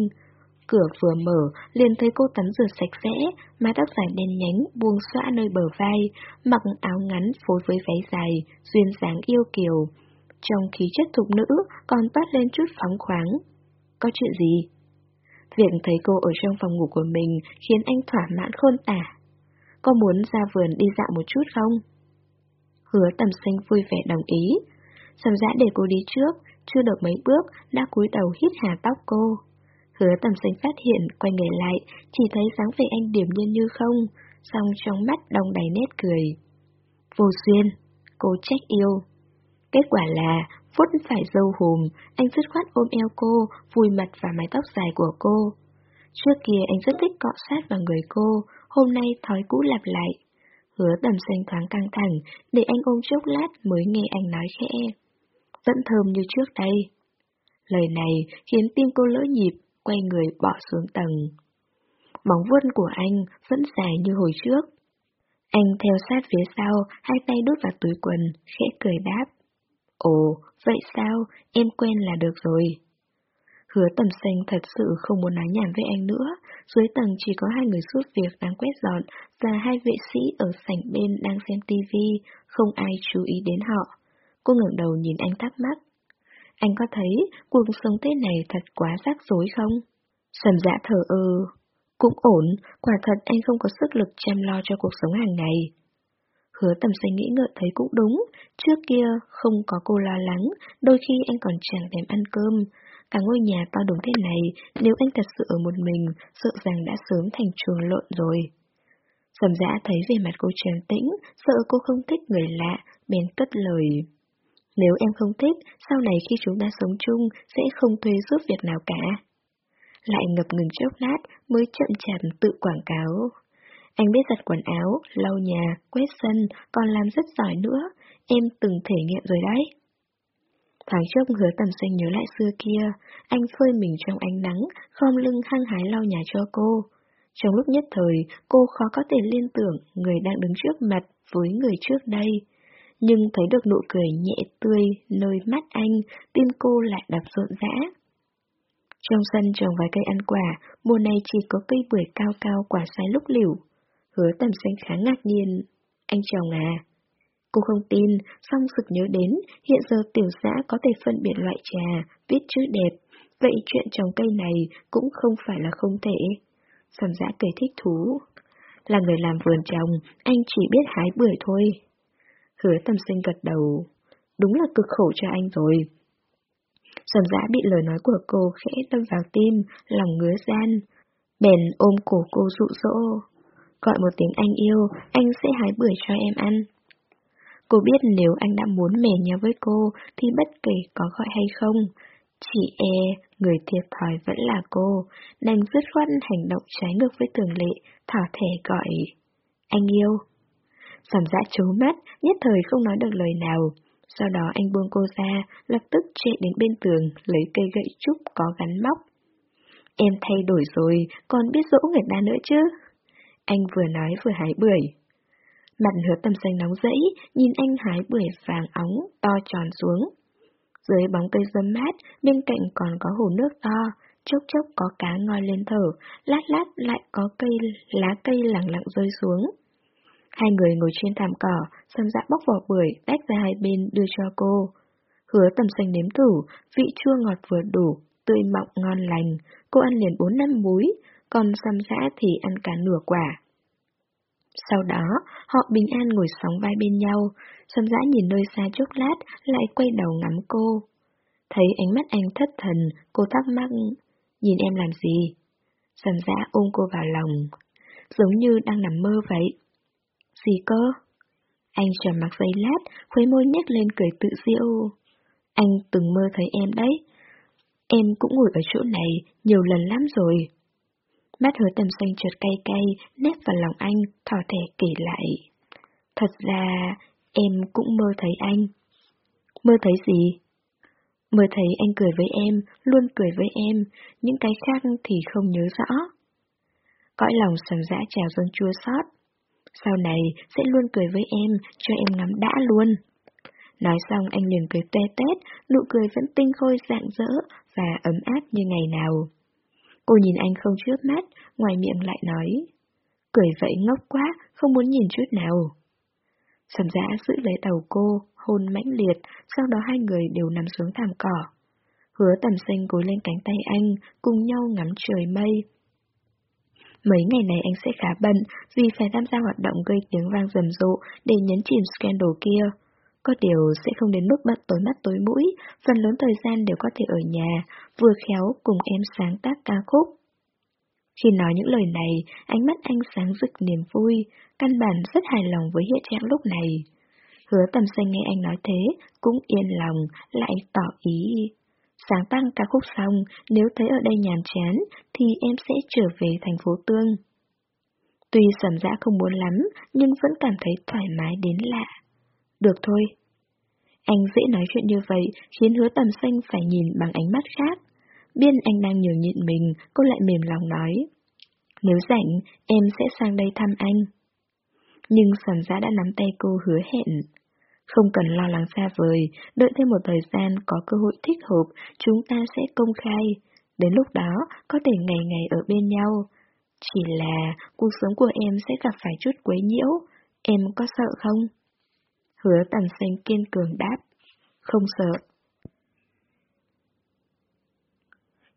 Cửa vừa mở, liền thấy cô tắm rửa sạch sẽ, mái tóc dài đen nhánh, buông xõa nơi bờ vai, mặc áo ngắn phối với váy dài, duyên dáng yêu kiều. Trong khí chất thục nữ còn toát lên chút phóng khoáng. Có chuyện gì? Việc thấy cô ở trong phòng ngủ của mình khiến anh thỏa mãn khôn tả. Có muốn ra vườn đi dạo một chút không? Hứa tầm xanh vui vẻ đồng ý. Sầm dã để cô đi trước, chưa được mấy bước, đã cúi đầu hít hà tóc cô. Hứa tầm xanh phát hiện, quay người lại, chỉ thấy dáng vẻ anh điểm nhiên như không, song trong mắt đong đầy nét cười. Vô duyên, cô trách yêu. Kết quả là, phút phải dâu hùm, anh dứt khoát ôm eo cô, vùi mặt vào mái tóc dài của cô. Trước kia anh rất thích cọ sát vào người cô, hôm nay thói cũ lặp lại. Hứa tầm xanh thoáng căng thẳng, để anh ôm chốc lát mới nghe anh nói khẽ. Vẫn thơm như trước đây. Lời này khiến tim cô lỡ nhịp, quay người bỏ xuống tầng. Bóng vuốt của anh vẫn dài như hồi trước. Anh theo sát phía sau, hai tay đút vào túi quần, khẽ cười đáp. Ồ, vậy sao, em quen là được rồi. Hứa tầm xanh thật sự không muốn nói nhảm với anh nữa, dưới tầng chỉ có hai người suốt việc đang quét dọn và hai vệ sĩ ở sảnh bên đang xem tivi, không ai chú ý đến họ. Cô ngẩng đầu nhìn anh thắc mắc. Anh có thấy cuộc sống thế này thật quá rắc rối không? Sầm dạ thở ơ. Cũng ổn, quả thật anh không có sức lực chăm lo cho cuộc sống hàng ngày. Hứa tầm xanh nghĩ ngợi thấy cũng đúng, trước kia không có cô lo lắng, đôi khi anh còn chẳng thèm ăn cơm. Cả ngôi nhà to đúng thế này, nếu anh thật sự ở một mình, sợ rằng đã sớm thành chuồng lộn rồi. Sầm dã thấy về mặt cô trầm tĩnh, sợ cô không thích người lạ, bèn cất lời. Nếu em không thích, sau này khi chúng ta sống chung sẽ không thuê giúp việc nào cả. Lại ngập ngừng chốc lát mới chậm chạp tự quảng cáo. Anh biết giặt quần áo, lau nhà, quét sân, còn làm rất giỏi nữa, em từng thể nghiệm rồi đấy. Thoáng chốc hứa tầm xanh nhớ lại xưa kia, anh phơi mình trong ánh nắng, khom lưng hăng hái lau nhà cho cô. Trong lúc nhất thời, cô khó có thể liên tưởng người đang đứng trước mặt với người trước đây nhưng thấy được nụ cười nhẹ tươi nơi mắt anh, tim cô lại đập rộn rã. Trong sân trồng vài cây ăn quả, mùa này chỉ có cây bưởi cao cao quả sai lúc liễu. Hứa tầm xanh khá ngạc nhiên. Anh chồng à? Cô không tin, song sực nhớ đến, hiện giờ tiểu xã có thể phân biệt loại trà, viết chữ đẹp, vậy chuyện trồng cây này cũng không phải là không thể. Sầm giã cười thích thú. Là người làm vườn trồng, anh chỉ biết hái bưởi thôi. Hứa tâm sinh gật đầu. Đúng là cực khổ cho anh rồi. Sầm dã bị lời nói của cô khẽ đâm vào tim, lòng ngứa gian. Bèn ôm cổ cô dụ dỗ. Gọi một tiếng anh yêu, anh sẽ hái bưởi cho em ăn. Cô biết nếu anh đã muốn mẻ nhau với cô, thì bất kể có gọi hay không, chỉ e người thiệt thòi vẫn là cô, đành dứt khoát hành động trái ngược với thường lệ, thả thẻ gọi. Anh yêu. Sầm dã chố mắt, nhất thời không nói được lời nào. Sau đó anh buông cô ra, lập tức chạy đến bên tường, lấy cây gậy trúc có gắn móc. Em thay đổi rồi, còn biết dỗ người ta nữa chứ? Anh vừa nói vừa hái bưởi. Mặt hứa tầm xanh nóng rẫy, nhìn anh hái bưởi vàng óng, to tròn xuống. Dưới bóng cây dâm mát, bên cạnh còn có hồ nước to, chốc chốc có cá ngoi lên thở, lát lát lại có cây lá cây lẳng lặng rơi xuống. Hai người ngồi trên thảm cỏ, xâm dạ bóc vỏ bưởi, tách ra hai bên đưa cho cô. Hứa tầm xanh nếm thử, vị chua ngọt vừa đủ, tươi mọng ngon lành. Cô ăn liền bốn năm múi, còn Sâm dạ thì ăn cả nửa quả. Sau đó, họ bình an ngồi sóng vai bên nhau, Sâm dã dạ nhìn nơi xa chốc lát, lại quay đầu ngắm cô. Thấy ánh mắt anh thất thần, cô thắc mắc, nhìn em làm gì? Sâm dã dạ ôm cô vào lòng, giống như đang nằm mơ vậy. Gì cơ? Anh trầm mặc giây lát, khuấy môi nhếch lên cười tự diệu. Anh từng mơ thấy em đấy. Em cũng ngồi ở chỗ này nhiều lần lắm rồi. Mắt hứa tầm xanh trượt cay cay, nét vào lòng anh, thỏ thẻ kể lại. Thật ra, em cũng mơ thấy anh. Mơ thấy gì? Mơ thấy anh cười với em, luôn cười với em, những cái khác thì không nhớ rõ. Cõi lòng sầm dã trào dâng chua xót. Sau này sẽ luôn cười với em, cho em ngắm đã luôn. Nói xong anh liền cười te tét, nụ cười vẫn tinh khôi rạng rỡ và ấm áp như ngày nào. Cô nhìn anh không trước mắt, ngoài miệng lại nói. Cười vậy ngốc quá, không muốn nhìn chút nào. Sầm dã giữ lấy đầu cô, hôn mãnh liệt, sau đó hai người đều nằm xuống thảm cỏ. Hứa tầm xanh gối lên cánh tay anh, cùng nhau ngắm trời mây. Mấy ngày này anh sẽ khá bận vì phải tham gia hoạt động gây tiếng vang rầm rộ để nhấn chìm scandal kia. Có điều sẽ không đến mức bận tối mắt tối mũi, phần lớn thời gian đều có thể ở nhà, vừa khéo cùng em sáng tác ca khúc. Khi nói những lời này, ánh mắt anh sáng rực niềm vui, căn bản rất hài lòng với hiện trạng lúc này. Hứa tầm xanh nghe anh nói thế, cũng yên lòng, lại tỏ ý. Sáng tăng ca khúc xong, nếu thấy ở đây nhàm chán, thì em sẽ trở về thành phố Tương. Tuy sầm dã không muốn lắm, nhưng vẫn cảm thấy thoải mái đến lạ. Được thôi. Anh dễ nói chuyện như vậy, khiến hứa tầm xanh phải nhìn bằng ánh mắt khác. Biên anh đang nhường nhịn mình, cô lại mềm lòng nói. Nếu rảnh, em sẽ sang đây thăm anh. Nhưng sầm dã đã nắm tay cô hứa hẹn. Không cần lo lắng xa vời, đợi thêm một thời gian có cơ hội thích hợp, chúng ta sẽ công khai. Đến lúc đó, có thể ngày ngày ở bên nhau. Chỉ là cuộc sống của em sẽ gặp phải chút quấy nhiễu, em có sợ không? Hứa tầm xanh kiên cường đáp. Không sợ.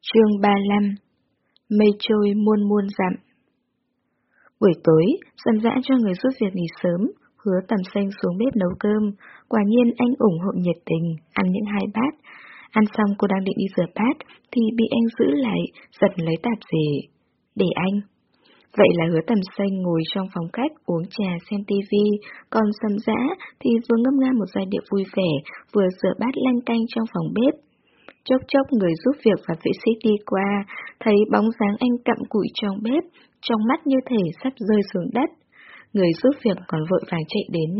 Chương 35 Mây trôi muôn muôn dặm Buổi tối, dần dã cho người giúp việc nghỉ sớm, hứa tầm xanh xuống bếp nấu cơm. Quả nhiên anh ủng hộ nhiệt tình, ăn những hai bát. Ăn xong cô đang định đi rửa bát, thì bị anh giữ lại, giật lấy tạp dề. Để anh. Vậy là hứa tầm xanh ngồi trong phòng khách uống trà xem tivi, còn sầm dã thì vừa ngâm nga một giai điệu vui vẻ, vừa rửa bát lanh canh trong phòng bếp. Chốc chốc người giúp việc và vệ sĩ đi qua, thấy bóng dáng anh cặm cụi trong bếp, trong mắt như thể sắp rơi xuống đất. Người giúp việc còn vội vàng chạy đến.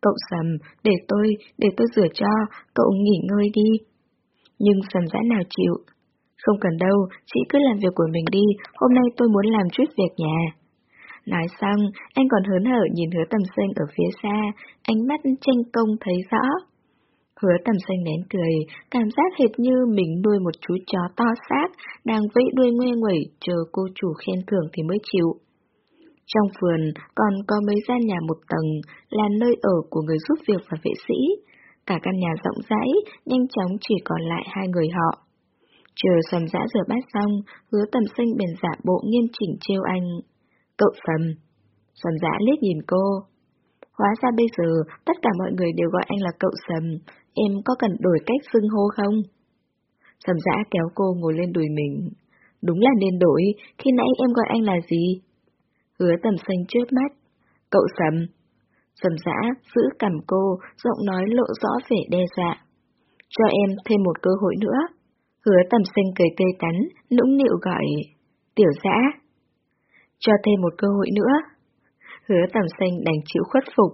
Cậu Sầm, để tôi, để tôi rửa cho, cậu nghỉ ngơi đi. Nhưng Sầm dã nào chịu, không cần đâu, chị cứ làm việc của mình đi, hôm nay tôi muốn làm chút việc nhà. Nói xong, anh còn hớn hở nhìn hứa tầm xanh ở phía xa, ánh mắt tranh công thấy rõ. Hứa tầm xanh nén cười, cảm giác hệt như mình nuôi một chú chó to xác, đang vẫy đuôi ngoe nguẩy chờ cô chủ khen thưởng thì mới chịu. Trong vườn còn có mấy gian nhà một tầng, là nơi ở của người giúp việc và vệ sĩ. Cả căn nhà rộng rãi, nhanh chóng chỉ còn lại hai người họ. Chờ sầm dã rửa bát xong, hứa tầm sinh bền giả bộ nghiêm chỉnh trêu anh. Cậu sầm. Sầm dã liếc nhìn cô. Hóa ra bây giờ, tất cả mọi người đều gọi anh là cậu sầm, em có cần đổi cách xưng hô không? Sầm dã kéo cô ngồi lên đùi mình. Đúng là nên đổi, khi nãy em gọi anh là gì? Hứa tầm xanh trước mắt. Cậu sầm. Sầm dã giữ cầm cô, giọng nói lộ rõ vẻ đe dọa. Cho em thêm một cơ hội nữa. Hứa tầm xanh cười tươi tắn, nũng nịu gọi. Tiểu dã. Cho thêm một cơ hội nữa. Hứa tầm xanh đành chịu khuất phục.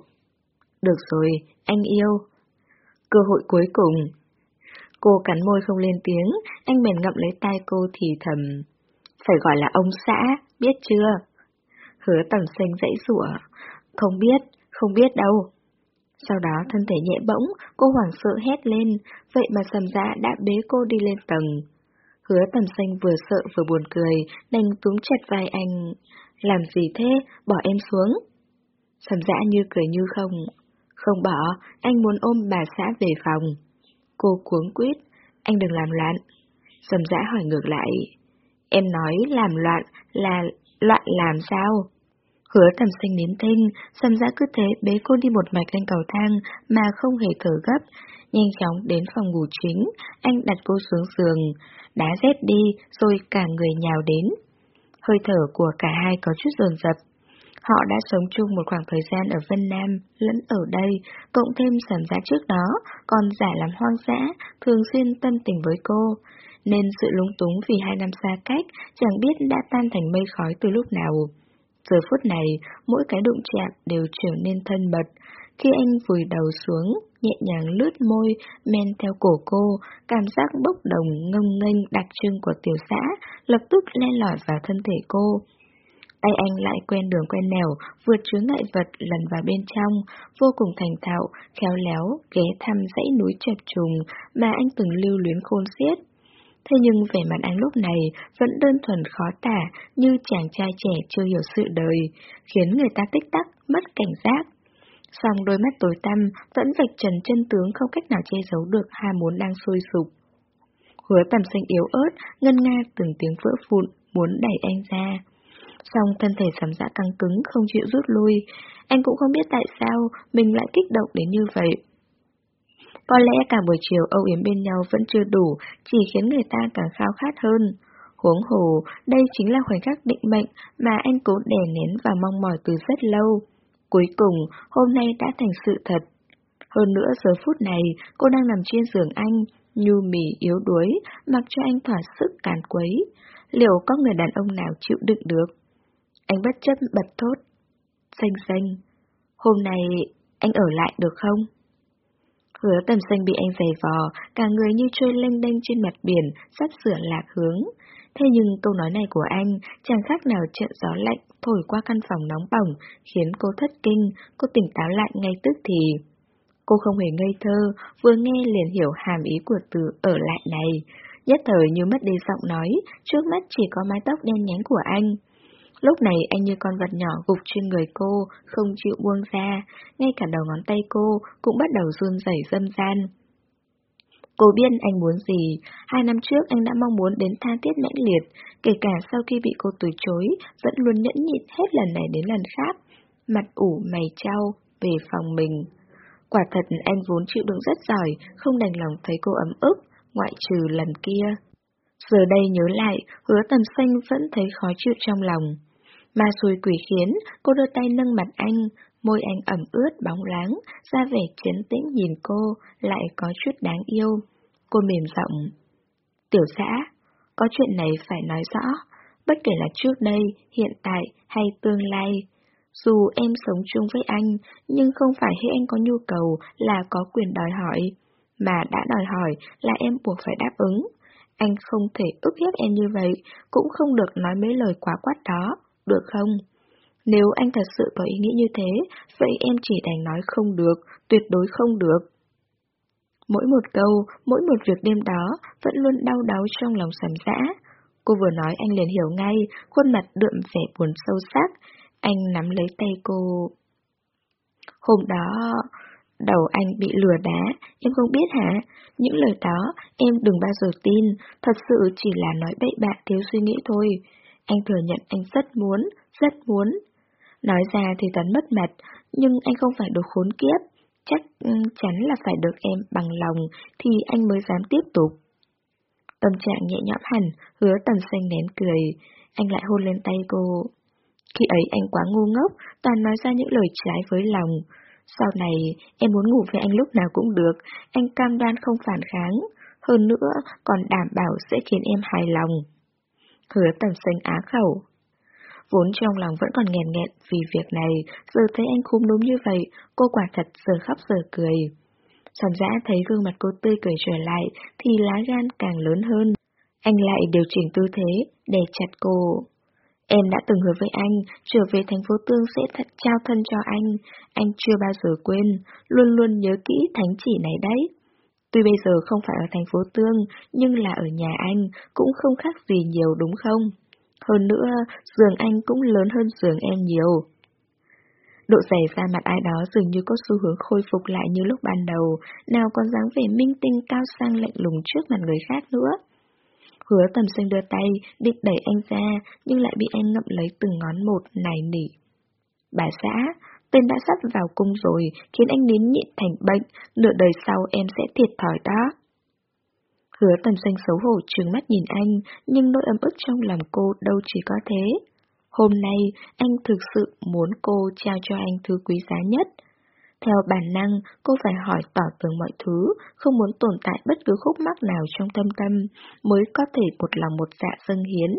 Được rồi, anh yêu. Cơ hội cuối cùng. Cô cắn môi không lên tiếng, anh bèn ngậm lấy tay cô thì thầm. Phải gọi là ông xã, biết chưa? Hứa tầm xanh dãy rủa Không biết, không biết đâu. Sau đó thân thể nhẹ bỗng, cô hoảng sợ hét lên, vậy mà sầm dạ đã bế cô đi lên tầng. Hứa tầm xanh vừa sợ vừa buồn cười, đành túm chặt vai anh. Làm gì thế, bỏ em xuống. Sầm dạ như cười như không. Không bỏ, anh muốn ôm bà xã về phòng. Cô cuống quýt, anh đừng làm loạn. Sầm dã hỏi ngược lại. Em nói làm loạn là loạn làm sao? Hứa tầm xanh đến tên, sầm giã cứ thế bế cô đi một mạch lên cầu thang mà không hề thở gấp. Nhanh chóng đến phòng ngủ chính, anh đặt cô xuống giường, đá rét đi rồi cả người nhào đến. Hơi thở của cả hai có chút dồn dập. Họ đã sống chung một khoảng thời gian ở Vân Nam, lẫn ở đây, cộng thêm sản giá trước đó, còn giả làm hoang dã, thường xuyên tâm tình với cô. Nên sự lúng túng vì hai năm xa cách, chẳng biết đã tan thành mây khói từ lúc nào. Giờ phút này, mỗi cái đụng chạm đều trở nên thân mật. Khi anh vùi đầu xuống, nhẹ nhàng lướt môi, men theo cổ cô, cảm giác bốc đồng ngông nghênh đặc trưng của tiểu xã lập tức len lỏi vào thân thể cô. Tay anh lại quen đường quen nẻo, vượt chướng ngại vật lần vào bên trong, vô cùng thành thạo, khéo léo, ghé thăm dãy núi chập trùng mà anh từng lưu luyến khôn xiết. Thế nhưng vẻ mặt anh lúc này vẫn đơn thuần khó tả như chàng trai trẻ chưa hiểu sự đời, khiến người ta tích tắc, mất cảnh giác. Song đôi mắt tối tăm vẫn vạch trần chân tướng không cách nào che giấu được ham muốn đang sôi sục. Hứa tầm xanh yếu ớt, ngân nga từng tiếng vỡ vụn, muốn đẩy anh ra. Song thân thể sầm dã căng cứng không chịu rút lui, anh cũng không biết tại sao mình lại kích động đến như vậy. Có lẽ cả buổi chiều âu yếm bên nhau vẫn chưa đủ, chỉ khiến người ta càng khao khát hơn. Huống hồ, đây chính là khoảnh khắc định mệnh mà anh cố đè nén và mong mỏi từ rất lâu. Cuối cùng, hôm nay đã thành sự thật. Hơn nữa giờ phút này, cô đang nằm trên giường anh, nhu mì yếu đuối, mặc cho anh thỏa sức càn quấy. Liệu có người đàn ông nào chịu đựng được? Anh bất chấp bật thốt. Xanh xanh, hôm nay anh ở lại được không? Hứa tầm xanh bị anh giày vò, cả người như trôi lênh đênh trên mặt biển, sắp sửa lạc hướng. Thế nhưng câu nói này của anh chẳng khác nào trận gió lạnh thổi qua căn phòng nóng bỏng, khiến cô thất kinh, cô tỉnh táo lại ngay tức thì. Cô không hề ngây thơ, vừa nghe liền hiểu hàm ý của từ ở lại này. Nhất thời như mất đi giọng nói, trước mắt chỉ có mái tóc đen nhánh của anh. Lúc này anh như con vật nhỏ gục trên người cô, không chịu buông ra, ngay cả đầu ngón tay cô cũng bắt đầu run rẩy dâm gian. Cô biết anh muốn gì, hai năm trước anh đã mong muốn đến tha thiết mãnh liệt, kể cả sau khi bị cô từ chối, vẫn luôn nhẫn nhịn hết lần này đến lần khác, mặt ủ mày trao, về phòng mình. Quả thật anh vốn chịu đựng rất giỏi, không đành lòng thấy cô ấm ức, ngoại trừ lần kia. Giờ đây nhớ lại, hứa tầm xanh vẫn thấy khó chịu trong lòng. Ma xui quỷ khiến, cô đưa tay nâng mặt anh, môi anh ẩm ướt bóng láng, ra vẻ chiến tĩnh nhìn cô, lại có chút đáng yêu. Cô mềm giọng. Tiểu xã, có chuyện này phải nói rõ, bất kể là trước đây, hiện tại hay tương lai. Dù em sống chung với anh, nhưng không phải khi anh có nhu cầu là có quyền đòi hỏi, mà đã đòi hỏi là em buộc phải đáp ứng. Anh không thể ức hiếp em như vậy, cũng không được nói mấy lời quá quát đó, được không? Nếu anh thật sự có ý nghĩ như thế, vậy em chỉ đành nói không được, tuyệt đối không được. Mỗi một câu, mỗi một việc đêm đó vẫn luôn đau đáu trong lòng sầm dã. Cô vừa nói anh liền hiểu ngay, khuôn mặt đượm vẻ buồn sâu sắc. Anh nắm lấy tay cô. Hôm đó, đầu anh bị lừa đá, em không biết hả? Những lời đó em đừng bao giờ tin, thật sự chỉ là nói bậy bạ thiếu suy nghĩ thôi. Anh thừa nhận anh rất muốn, rất muốn. Nói ra thì toán mất mặt, nhưng anh không phải đồ khốn kiếp. Chắc chắn là phải được em bằng lòng thì anh mới dám tiếp tục. Tâm trạng nhẹ nhõm hẳn, hứa tầm xanh nén cười. Anh lại hôn lên tay cô. Khi ấy anh quá ngu ngốc, toàn nói ra những lời trái với lòng. Sau này, em muốn ngủ với anh lúc nào cũng được, anh cam đoan không phản kháng. Hơn nữa, còn đảm bảo sẽ khiến em hài lòng. Hứa tầm xanh á khẩu. Vốn trong lòng vẫn còn nghẹn nghẹn vì việc này, giờ thấy anh khúm núm như vậy, cô quả thật giờ khóc giờ cười. Sòn dã thấy gương mặt cô tươi cười trở lại, thì lá gan càng lớn hơn. Anh lại điều chỉnh tư thế, để chặt cô. Em đã từng hứa với anh, trở về thành phố Tương sẽ thật trao thân cho anh. Anh chưa bao giờ quên, luôn luôn nhớ kỹ thánh chỉ này đấy. Tuy bây giờ không phải ở thành phố Tương, nhưng là ở nhà anh, cũng không khác gì nhiều đúng không? Hơn nữa, giường anh cũng lớn hơn giường em nhiều. Độ dày da mặt ai đó dường như có xu hướng khôi phục lại như lúc ban đầu, nào còn dáng vẻ minh tinh cao sang lạnh lùng trước mặt người khác nữa. Hứa tầm xanh đưa tay, định đẩy anh ra, nhưng lại bị anh ngậm lấy từng ngón một, nài nỉ. Bà xã, tên đã sắp vào cung rồi, khiến anh nín nhịn thành bệnh, nửa đời sau em sẽ thiệt thòi đó. Hứa tầm xanh xấu hổ trừng mắt nhìn anh, nhưng nỗi ấm ức trong lòng cô đâu chỉ có thế. Hôm nay, anh thực sự muốn cô trao cho anh thứ quý giá nhất. Theo bản năng, cô phải hỏi tỏ tường mọi thứ, không muốn tồn tại bất cứ khúc mắc nào trong tâm tâm, mới có thể một lòng một dạ dâng hiến.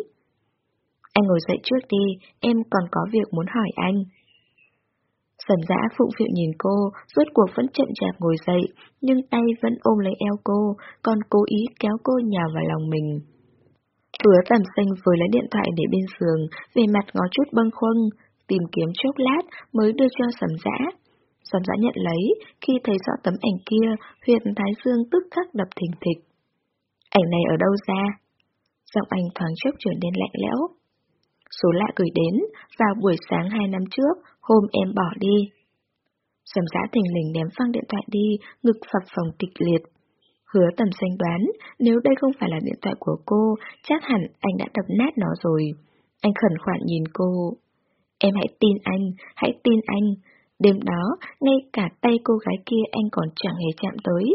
Anh ngồi dậy trước đi, em còn có việc muốn hỏi anh. Sầm dã phụng phịu nhìn cô, rốt cuộc vẫn chậm chạp ngồi dậy, nhưng tay vẫn ôm lấy eo cô, còn cố ý kéo cô nhào vào lòng mình. Hứa tầm xanh vừa lấy điện thoại để bên giường, về mặt ngó chút bâng khuâng, tìm kiếm chốc lát mới đưa cho sầm dã. Sầm dã nhận lấy, khi thấy rõ tấm ảnh kia, huyệt thái dương tức khắc đập thình thịch. Ảnh này ở đâu ra? Giọng anh thoáng chốc trở nên lạnh lẽo. Số lạ gửi đến, vào buổi sáng hai năm trước, hôm em bỏ đi. Sầm giã thình lình ném phăng điện thoại đi, ngực phập phồng kịch liệt. Hứa tầm xanh đoán, nếu đây không phải là điện thoại của cô, chắc hẳn anh đã đập nát nó rồi. Anh khẩn khoản nhìn cô. Em hãy tin anh, hãy tin anh. Đêm đó, ngay cả tay cô gái kia anh còn chẳng hề chạm tới.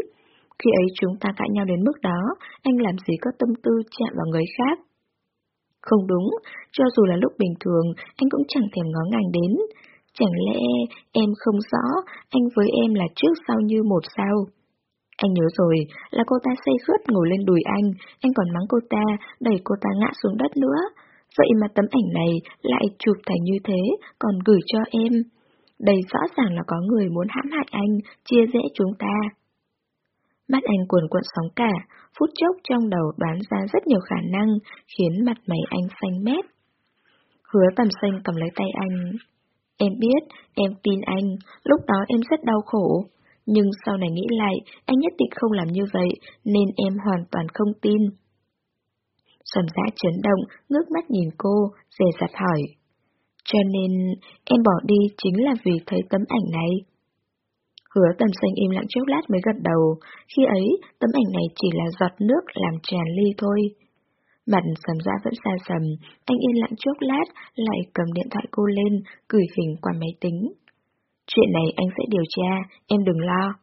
Khi ấy chúng ta cãi nhau đến mức đó, anh làm gì có tâm tư chạm vào người khác. Không đúng, cho dù là lúc bình thường, anh cũng chẳng thèm ngó ngàng đến. Chẳng lẽ em không rõ anh với em là trước sau như một sao? Anh nhớ rồi, là cô ta say khướt ngồi lên đùi anh, anh còn mắng cô ta, đẩy cô ta ngã xuống đất nữa. Vậy mà tấm ảnh này lại chụp thành như thế, còn gửi cho em. Đây rõ ràng là có người muốn hãm hại anh, chia rẽ chúng ta. Mắt anh cuồn cuộn sóng cả, phút chốc trong đầu đoán ra rất nhiều khả năng, khiến mặt mày anh xanh mét. Hứa tầm xanh cầm lấy tay anh. Em biết, em tin anh, lúc đó em rất đau khổ. Nhưng sau này nghĩ lại, anh nhất định không làm như vậy, nên em hoàn toàn không tin. Sầm giã chấn động, ngước mắt nhìn cô, dè dặt hỏi. Cho nên, em bỏ đi chính là vì thấy tấm ảnh này. Hứa tầm xanh im lặng chốc lát mới gật đầu, khi ấy tấm ảnh này chỉ là giọt nước làm tràn ly thôi. Mặt sầm ra vẫn xa sầm, anh yên lặng chốc lát, lại cầm điện thoại cô lên, gửi hình qua máy tính. Chuyện này anh sẽ điều tra, em đừng lo.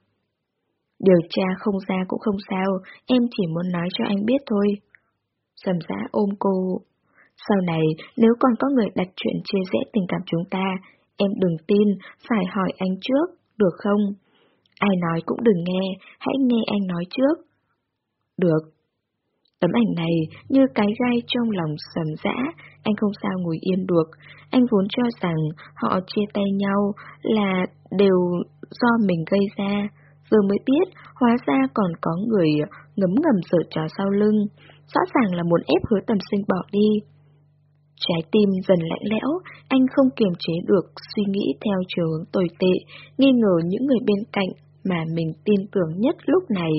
Điều tra không ra cũng không sao, em chỉ muốn nói cho anh biết thôi. Sầm giã ôm cô. Sau này, nếu còn có người đặt chuyện chia rẽ tình cảm chúng ta, em đừng tin, phải hỏi anh trước, được không? Ai nói cũng đừng nghe, hãy nghe anh nói trước. Được. Tấm ảnh này như cái gai trong lòng sầm dã, anh không sao ngồi yên được. Anh vốn cho rằng họ chia tay nhau là đều do mình gây ra. Giờ mới biết, hóa ra còn có người ngấm ngầm sợ trò sau lưng. Rõ ràng là muốn ép hứa tầm sinh bỏ đi. Trái tim dần lạnh lẽo, anh không kiềm chế được suy nghĩ theo chiều hướng tồi tệ, nghi ngờ những người bên cạnh mà mình tin tưởng nhất lúc này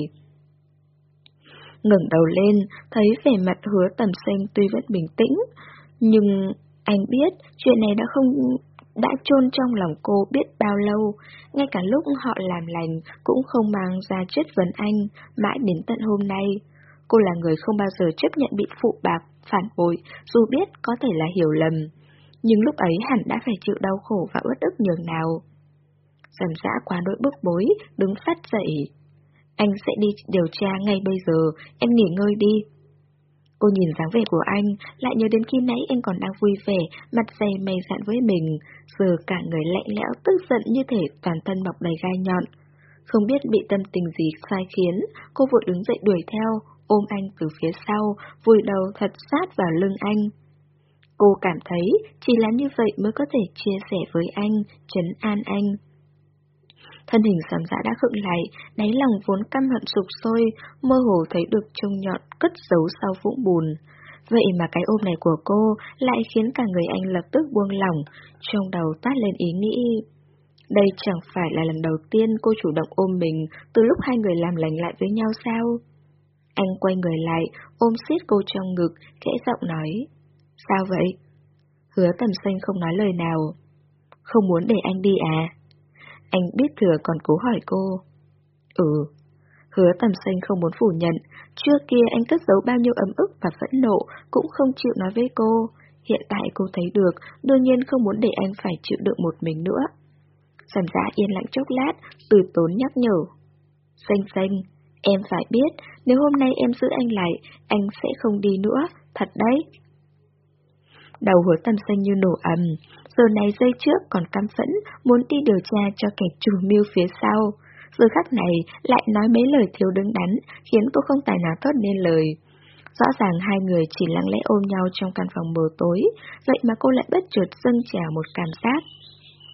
ngẩng đầu lên, thấy vẻ mặt hứa tầm xanh tuy vẫn bình tĩnh, nhưng anh biết chuyện này đã không đã chôn trong lòng cô biết bao lâu, ngay cả lúc họ làm lành cũng không mang ra chất vấn anh, mãi đến tận hôm nay. Cô là người không bao giờ chấp nhận bị phụ bạc, phản bội, dù biết có thể là hiểu lầm. Nhưng lúc ấy hẳn đã phải chịu đau khổ và uất ức nhường nào. Dần dã quá đỗi bức bối, đứng phát dậy. Anh sẽ đi điều tra ngay bây giờ, em nghỉ ngơi đi. Cô nhìn dáng vẻ của anh, lại nhớ đến khi nãy anh còn đang vui vẻ, mặt dày mày dạn với mình, giờ cả người lạnh lẽo tức giận như thể toàn thân bọc đầy gai nhọn. Không biết bị tâm tình gì sai khiến, cô vội đứng dậy đuổi theo, ôm anh từ phía sau, vùi đầu thật sát vào lưng anh. Cô cảm thấy chỉ là như vậy mới có thể chia sẻ với anh, chấn an anh. Thân hình sầm dã đã khựng lại, đáy lòng vốn căm hận sụp sôi, mơ hồ thấy được trông nhọn cất giấu sau vũng bùn. Vậy mà cái ôm này của cô lại khiến cả người anh lập tức buông lỏng, trong đầu tát lên ý nghĩ. Đây chẳng phải là lần đầu tiên cô chủ động ôm mình từ lúc hai người làm lành lại với nhau sao? Anh quay người lại, ôm siết cô trong ngực, kẽ giọng nói. Sao vậy? Hứa tầm xanh không nói lời nào. Không muốn để anh đi à? Anh biết thừa còn cố hỏi cô. Ừ. Hứa tầm xanh không muốn phủ nhận, trước kia anh cất giấu bao nhiêu ấm ức và phẫn nộ, cũng không chịu nói với cô. Hiện tại cô thấy được, đương nhiên không muốn để anh phải chịu đựng một mình nữa. sản giả yên lặng chốc lát, từ tốn nhắc nhở. Xanh xanh, em phải biết, nếu hôm nay em giữ anh lại, anh sẽ không đi nữa, thật đấy. Đầu hứa tầm xanh như nổ ầm, giờ này dây trước còn căm phẫn, muốn đi điều tra cho kẻ chủ mưu phía sau. Giờ khắc này lại nói mấy lời thiếu đứng đắn, khiến cô không tài nào thốt nên lời. Rõ ràng hai người chỉ lặng lẽ ôm nhau trong căn phòng mờ tối, vậy mà cô lại bất chợt dâng trào một cảm giác.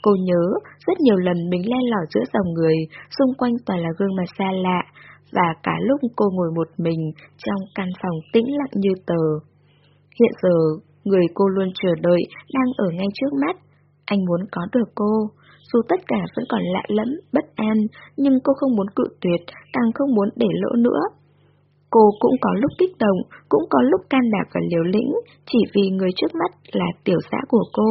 Cô nhớ, rất nhiều lần mình len lỏi giữa dòng người, xung quanh toàn là gương mặt xa lạ, và cả lúc cô ngồi một mình trong căn phòng tĩnh lặng như tờ. Hiện giờ, người cô luôn chờ đợi đang ở ngay trước mắt. Anh muốn có được cô, dù tất cả vẫn còn lạ lẫm, bất an, nhưng cô không muốn cự tuyệt, càng không muốn để lỗ nữa. Cô cũng có lúc kích động, cũng có lúc can đảm và liều lĩnh, chỉ vì người trước mắt là tiểu xã của cô.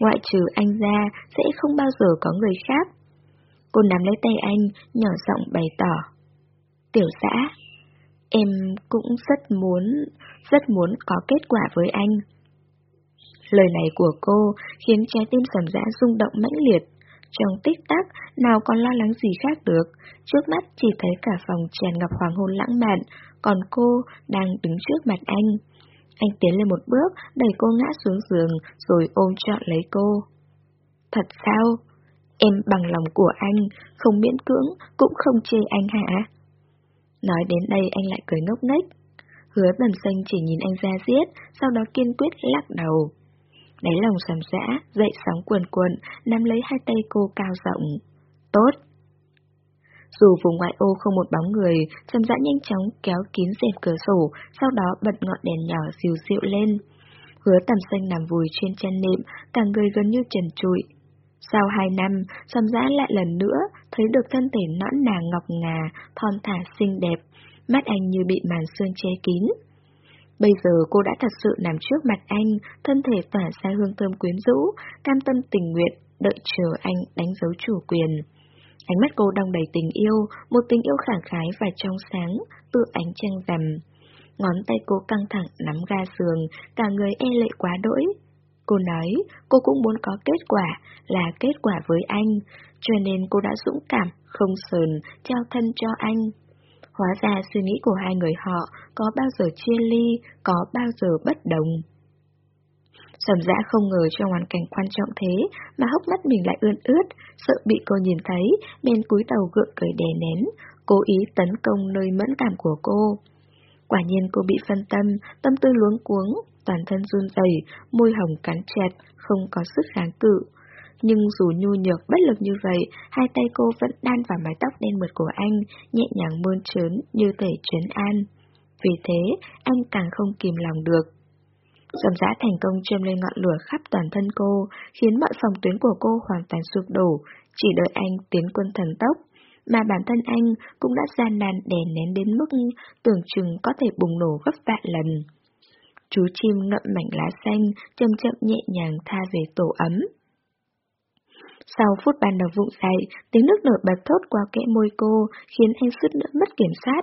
Ngoại trừ anh ra, sẽ không bao giờ có người khác. Cô nắm lấy tay anh, nhỏ giọng bày tỏ. Tiểu xã, em cũng rất muốn, rất muốn có kết quả với anh. Lời này của cô khiến trái tim sầm dã rung động mãnh liệt. Trong tích tắc, nào còn lo lắng gì khác được, trước mắt chỉ thấy cả phòng tràn ngập hoàng hôn lãng mạn, còn cô đang đứng trước mặt anh. Anh tiến lên một bước, đẩy cô ngã xuống giường, rồi ôm trọn lấy cô. Thật sao? Em bằng lòng của anh, không miễn cưỡng, cũng không chê anh hả? Nói đến đây anh lại cười ngốc nghếch. Hứa tầm xanh chỉ nhìn anh ra giết, sau đó kiên quyết lắc đầu. Đáy lòng sầm dã, dậy sóng cuồn cuộn, nắm lấy hai tay cô cao rộng. Tốt! Dù vùng ngoại ô không một bóng người, sầm dã nhanh chóng kéo kín rèm cửa sổ, sau đó bật ngọn đèn nhỏ dịu dịu lên. Hứa tầm xanh nằm vùi trên chân nệm, cả người gần như trần trụi. Sau hai năm, sầm dã lại lần nữa thấy được thân thể nõn nà ngọc ngà, thon thả xinh đẹp, mắt anh như bị màn sương che kín. Bây giờ cô đã thật sự nằm trước mặt anh, thân thể tỏa ra hương thơm quyến rũ, cam tâm tình nguyện, đợi chờ anh đánh dấu chủ quyền. Ánh mắt cô đong đầy tình yêu, một tình yêu khả khái và trong sáng, tự ánh trăng rằm. Ngón tay cô căng thẳng nắm ga giường, cả người e lệ quá đỗi. Cô nói, cô cũng muốn có kết quả, là kết quả với anh, cho nên cô đã dũng cảm, không sờn, trao thân cho anh. Hóa ra suy nghĩ của hai người họ có bao giờ chia ly, có bao giờ bất đồng. Sầm dã không ngờ trong hoàn cảnh quan trọng thế mà hốc mắt mình lại ươn ướt, sợ bị cô nhìn thấy nên cúi đầu gượng cười đè nén, cố ý tấn công nơi mẫn cảm của cô. Quả nhiên cô bị phân tâm, tâm tư luống cuống, toàn thân run rẩy, môi hồng cắn chặt, không có sức kháng cự. Nhưng dù nhu nhược bất lực như vậy, hai tay cô vẫn đan vào mái tóc đen mượt của anh, nhẹ nhàng mơn trớn như thể trấn an. Vì thế, anh càng không kìm lòng được. Dầm giã thành công châm lên ngọn lửa khắp toàn thân cô, khiến mọi phòng tuyến của cô hoàn toàn sụp đổ, chỉ đợi anh tiến quân thần tốc. Mà bản thân anh cũng đã gian nan đè nén đến mức tưởng chừng có thể bùng nổ gấp vạn lần. Chú chim ngậm mảnh lá xanh, chậm chậm nhẹ nhàng tha về tổ ấm. Sau phút ban đầu vụng dậy, tiếng nước nổi bật thốt qua kẽ môi cô, khiến anh suýt nữa mất kiểm soát.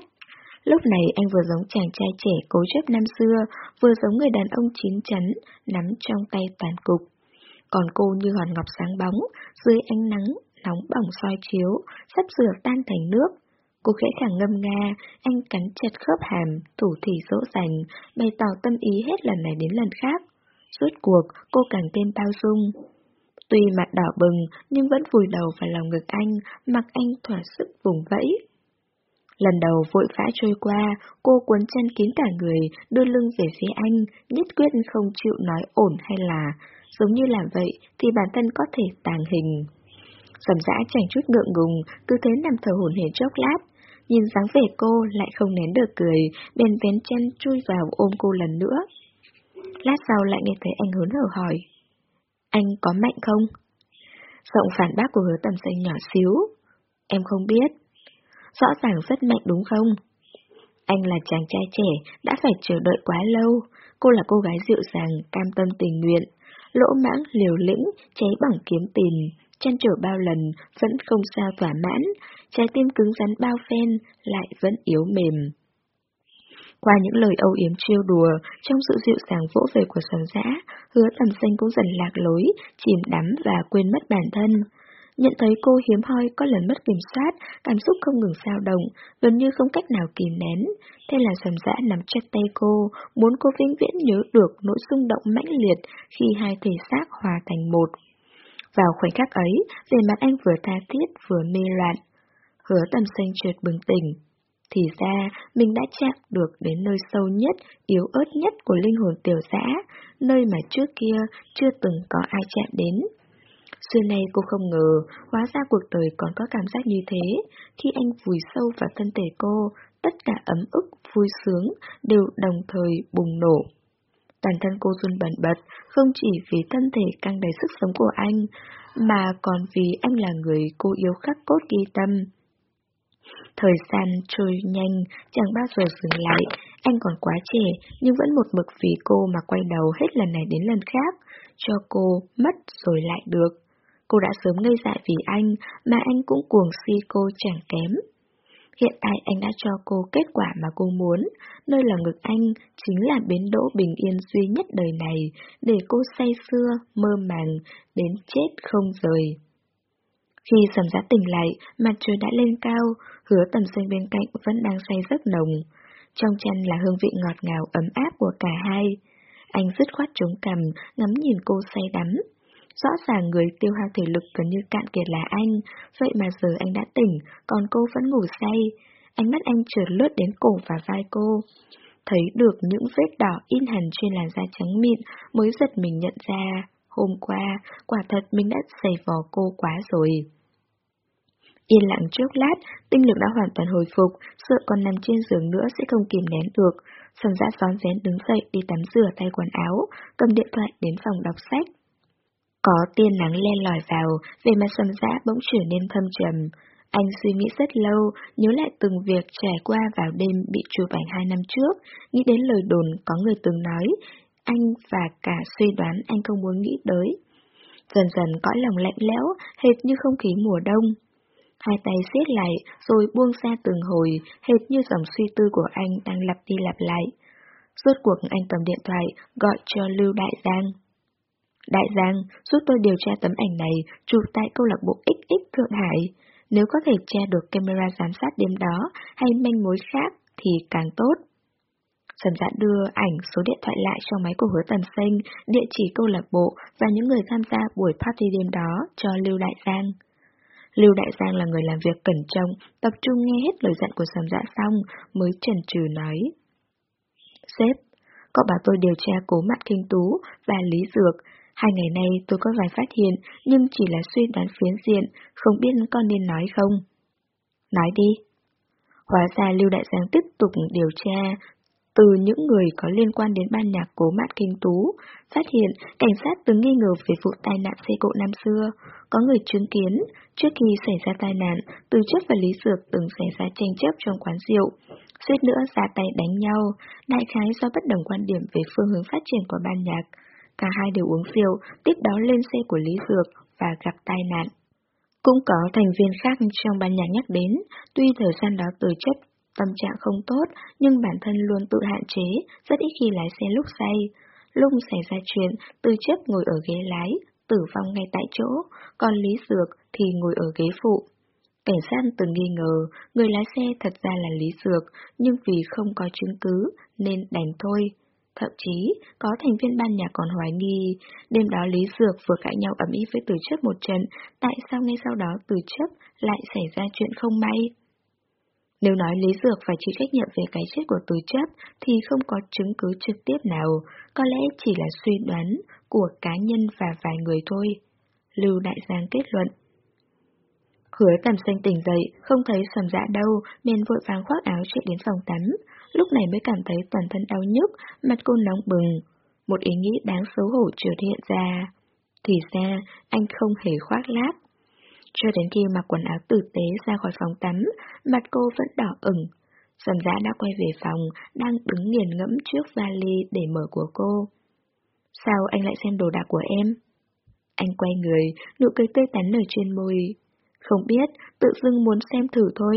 Lúc này anh vừa giống chàng trai trẻ cố chấp năm xưa, vừa giống người đàn ông chín chắn, nắm trong tay toàn cục. Còn cô như hòn ngọc sáng bóng, dưới ánh nắng, nóng bỏng soi chiếu, sắp sửa tan thành nước. Cô khẽ khàng ngâm nga, anh cắn chặt khớp hàm, thủ thỉ dỗ dành, bày tỏ tâm ý hết lần này đến lần khác. Suốt cuộc, cô càng thêm bao dung. Tuy mặt đỏ bừng, nhưng vẫn vùi đầu vào lòng ngực anh, mặc anh thỏa sức vùng vẫy. Lần đầu vội vã trôi qua, cô cuốn chân kín cả người, đưa lưng về phía anh, nhất quyết không chịu nói ổn hay là, giống như làm vậy thì bản thân có thể tàng hình. Sầm dã chẳng chút ngượng ngùng, cứ thế nằm thở hổn hển chốc lát. Nhìn dáng vẻ cô lại không nén được cười, bèn vén chân chui vào ôm cô lần nữa. Lát sau lại nghe thấy anh hớn hở hỏi. Anh có mạnh không? Giọng phản bác của hứa tầm xanh nhỏ xíu. Em không biết. Rõ ràng rất mạnh đúng không? Anh là chàng trai trẻ, đã phải chờ đợi quá lâu. Cô là cô gái dịu dàng, cam tâm tình nguyện. Lỗ mãng, liều lĩnh, cháy bằng kiếm tiền. Chăn trở bao lần, vẫn không sao thỏa mãn. Trái tim cứng rắn bao phen, lại vẫn yếu mềm. Qua những lời âu yếm trêu đùa, trong sự dịu dàng vỗ về của sầm dã, hứa tầm xanh cũng dần lạc lối, chìm đắm và quên mất bản thân. nhận thấy cô hiếm hoi có lần mất kiểm soát, cảm xúc không ngừng sao động, gần như không cách nào kìm nén. Thế là sầm dã nắm chặt tay cô, muốn cô vĩnh viễn nhớ được nỗi xung động mãnh liệt khi hai thể xác hòa thành một. Vào khoảnh khắc ấy, về mặt anh vừa tha thiết vừa mê loạn. Hứa tầm xanh trượt bừng tỉnh. Thì ra, mình đã chạm được đến nơi sâu nhất, yếu ớt nhất của linh hồn tiểu dã, nơi mà trước kia chưa từng có ai chạm đến. Xưa nay cô không ngờ, hóa ra cuộc đời còn có cảm giác như thế, khi anh vùi sâu vào thân thể cô, tất cả ấm ức, vui sướng đều đồng thời bùng nổ. Toàn thân cô run bẩn bật, không chỉ vì thân thể căng đầy sức sống của anh, mà còn vì anh là người cô yêu khắc cốt ghi tâm. Thời gian trôi nhanh, chẳng bao giờ dừng lại, anh còn quá trẻ, nhưng vẫn một mực vì cô mà quay đầu hết lần này đến lần khác, cho cô mất rồi lại được. Cô đã sớm ngây dại vì anh, mà anh cũng cuồng si cô chẳng kém. Hiện tại anh đã cho cô kết quả mà cô muốn, nơi là ngực anh chính là bến đỗ bình yên duy nhất đời này, để cô say sưa, mơ màng, đến chết không rời. Khi sầm giá tỉnh lại, mặt trời đã lên cao, hứa tầm xanh bên cạnh vẫn đang say rất nồng. Trong chăn là hương vị ngọt ngào ấm áp của cả hai. Anh dứt khoát chống cằm, ngắm nhìn cô say đắm. Rõ ràng người tiêu hao thể lực gần như cạn kiệt là anh, vậy mà giờ anh đã tỉnh, còn cô vẫn ngủ say. Ánh mắt anh trượt lướt đến cổ và vai cô. Thấy được những vết đỏ in hẳn trên làn da trắng mịn mới giật mình nhận ra. Hôm qua, quả thật mình đã xảy vò cô quá rồi. Yên lặng trước lát, tinh lực đã hoàn toàn hồi phục, sợ còn nằm trên giường nữa sẽ không kìm nén được. Sầm dã xón vén đứng dậy đi tắm rửa tay quần áo, cầm điện thoại đến phòng đọc sách. Có tiên nắng len lỏi vào, về mặt sầm dã bỗng trở nên thâm trầm. Anh suy nghĩ rất lâu, nhớ lại từng việc trải qua vào đêm bị chụp ảnh hai năm trước, nghĩ đến lời đồn có người từng nói, anh và cả suy đoán anh không muốn nghĩ tới. Dần dần cõi lòng lạnh lẽo, hệt như không khí mùa đông. Hai tay siết lại, rồi buông ra từng hồi, hệt như dòng suy tư của anh đang lặp đi lặp lại. Rốt cuộc anh cầm điện thoại, gọi cho Lưu Đại Giang. Đại Giang, giúp tôi điều tra tấm ảnh này, chụp tại câu lạc bộ XX Thượng Hải. Nếu có thể tra được camera giám sát đêm đó hay manh mối khác thì càng tốt. Trần dạ đưa ảnh số điện thoại lại cho máy của hứa tầm sinh, địa chỉ câu lạc bộ và những người tham gia buổi party đêm đó cho Lưu Đại Giang. Lưu Đại Giang là người làm việc cẩn trọng, tập trung nghe hết lời dặn của sầm dạ xong, mới chần chừ nói. Sếp, cậu bảo tôi điều tra cố mặt kinh tú và lý dược, Hai ngày nay tôi có vài phát hiện, nhưng chỉ là suy đoán phiến diện, không biết con nên nói không. Nói đi. Hóa ra Lưu Đại Giang tiếp tục điều tra từ những người có liên quan đến ban nhạc cố mạn kinh tú, phát hiện cảnh sát từng nghi ngờ về vụ tai nạn xe cộ năm xưa. Có người chứng kiến, trước khi xảy ra tai nạn, từ chất và lý dược từng xảy ra tranh chấp trong quán rượu. Suýt nữa ra tay đánh nhau, đại khái do bất đồng quan điểm về phương hướng phát triển của ban nhạc. Cả hai đều uống rượu, tiếp đó lên xe của Lý Dược và gặp tai nạn. Cũng có thành viên khác trong ban nhạc nhắc đến, tuy thời gian đó từ chất tâm trạng không tốt, nhưng bản thân luôn tự hạn chế, rất ít khi lái xe lúc say. Lung xảy ra chuyện, Tư chấp ngồi ở ghế lái, tử vong ngay tại chỗ, còn Lý Dược thì ngồi ở ghế phụ. Cảnh sát từng nghi ngờ, người lái xe thật ra là Lý Dược, nhưng vì không có chứng cứ, nên đành thôi. Thậm chí, có thành viên ban nhạc còn hoài nghi, đêm đó Lý Dược vừa cãi nhau ẩm ý với Từ Chấp một trận, tại sao ngay sau đó Từ Chấp lại xảy ra chuyện không may? Nếu nói Lý Dược phải chịu trách nhiệm về cái chết của tứ chất thì không có chứng cứ trực tiếp nào, có lẽ chỉ là suy đoán của cá nhân và vài người thôi. Lưu Đại Giang kết luận. Hứa tầm xanh tỉnh dậy, không thấy sầm dạ đâu, nên vội vàng khoác áo chạy đến phòng tắm, lúc này mới cảm thấy toàn thân đau nhức, mặt cô nóng bừng. Một ý nghĩ đáng xấu hổ trượt hiện ra. Thì ra, anh không hề khoác lác. Cho đến khi mặc quần áo tử tế ra khỏi phòng tắm, mặt cô vẫn đỏ ửng. Sầm giã đã quay về phòng, đang đứng nghiền ngẫm trước vali để mở của cô. Sao anh lại xem đồ đạc của em? Anh quay người, nụ cười tươi tắn ở trên môi. Không biết, tự dưng muốn xem thử thôi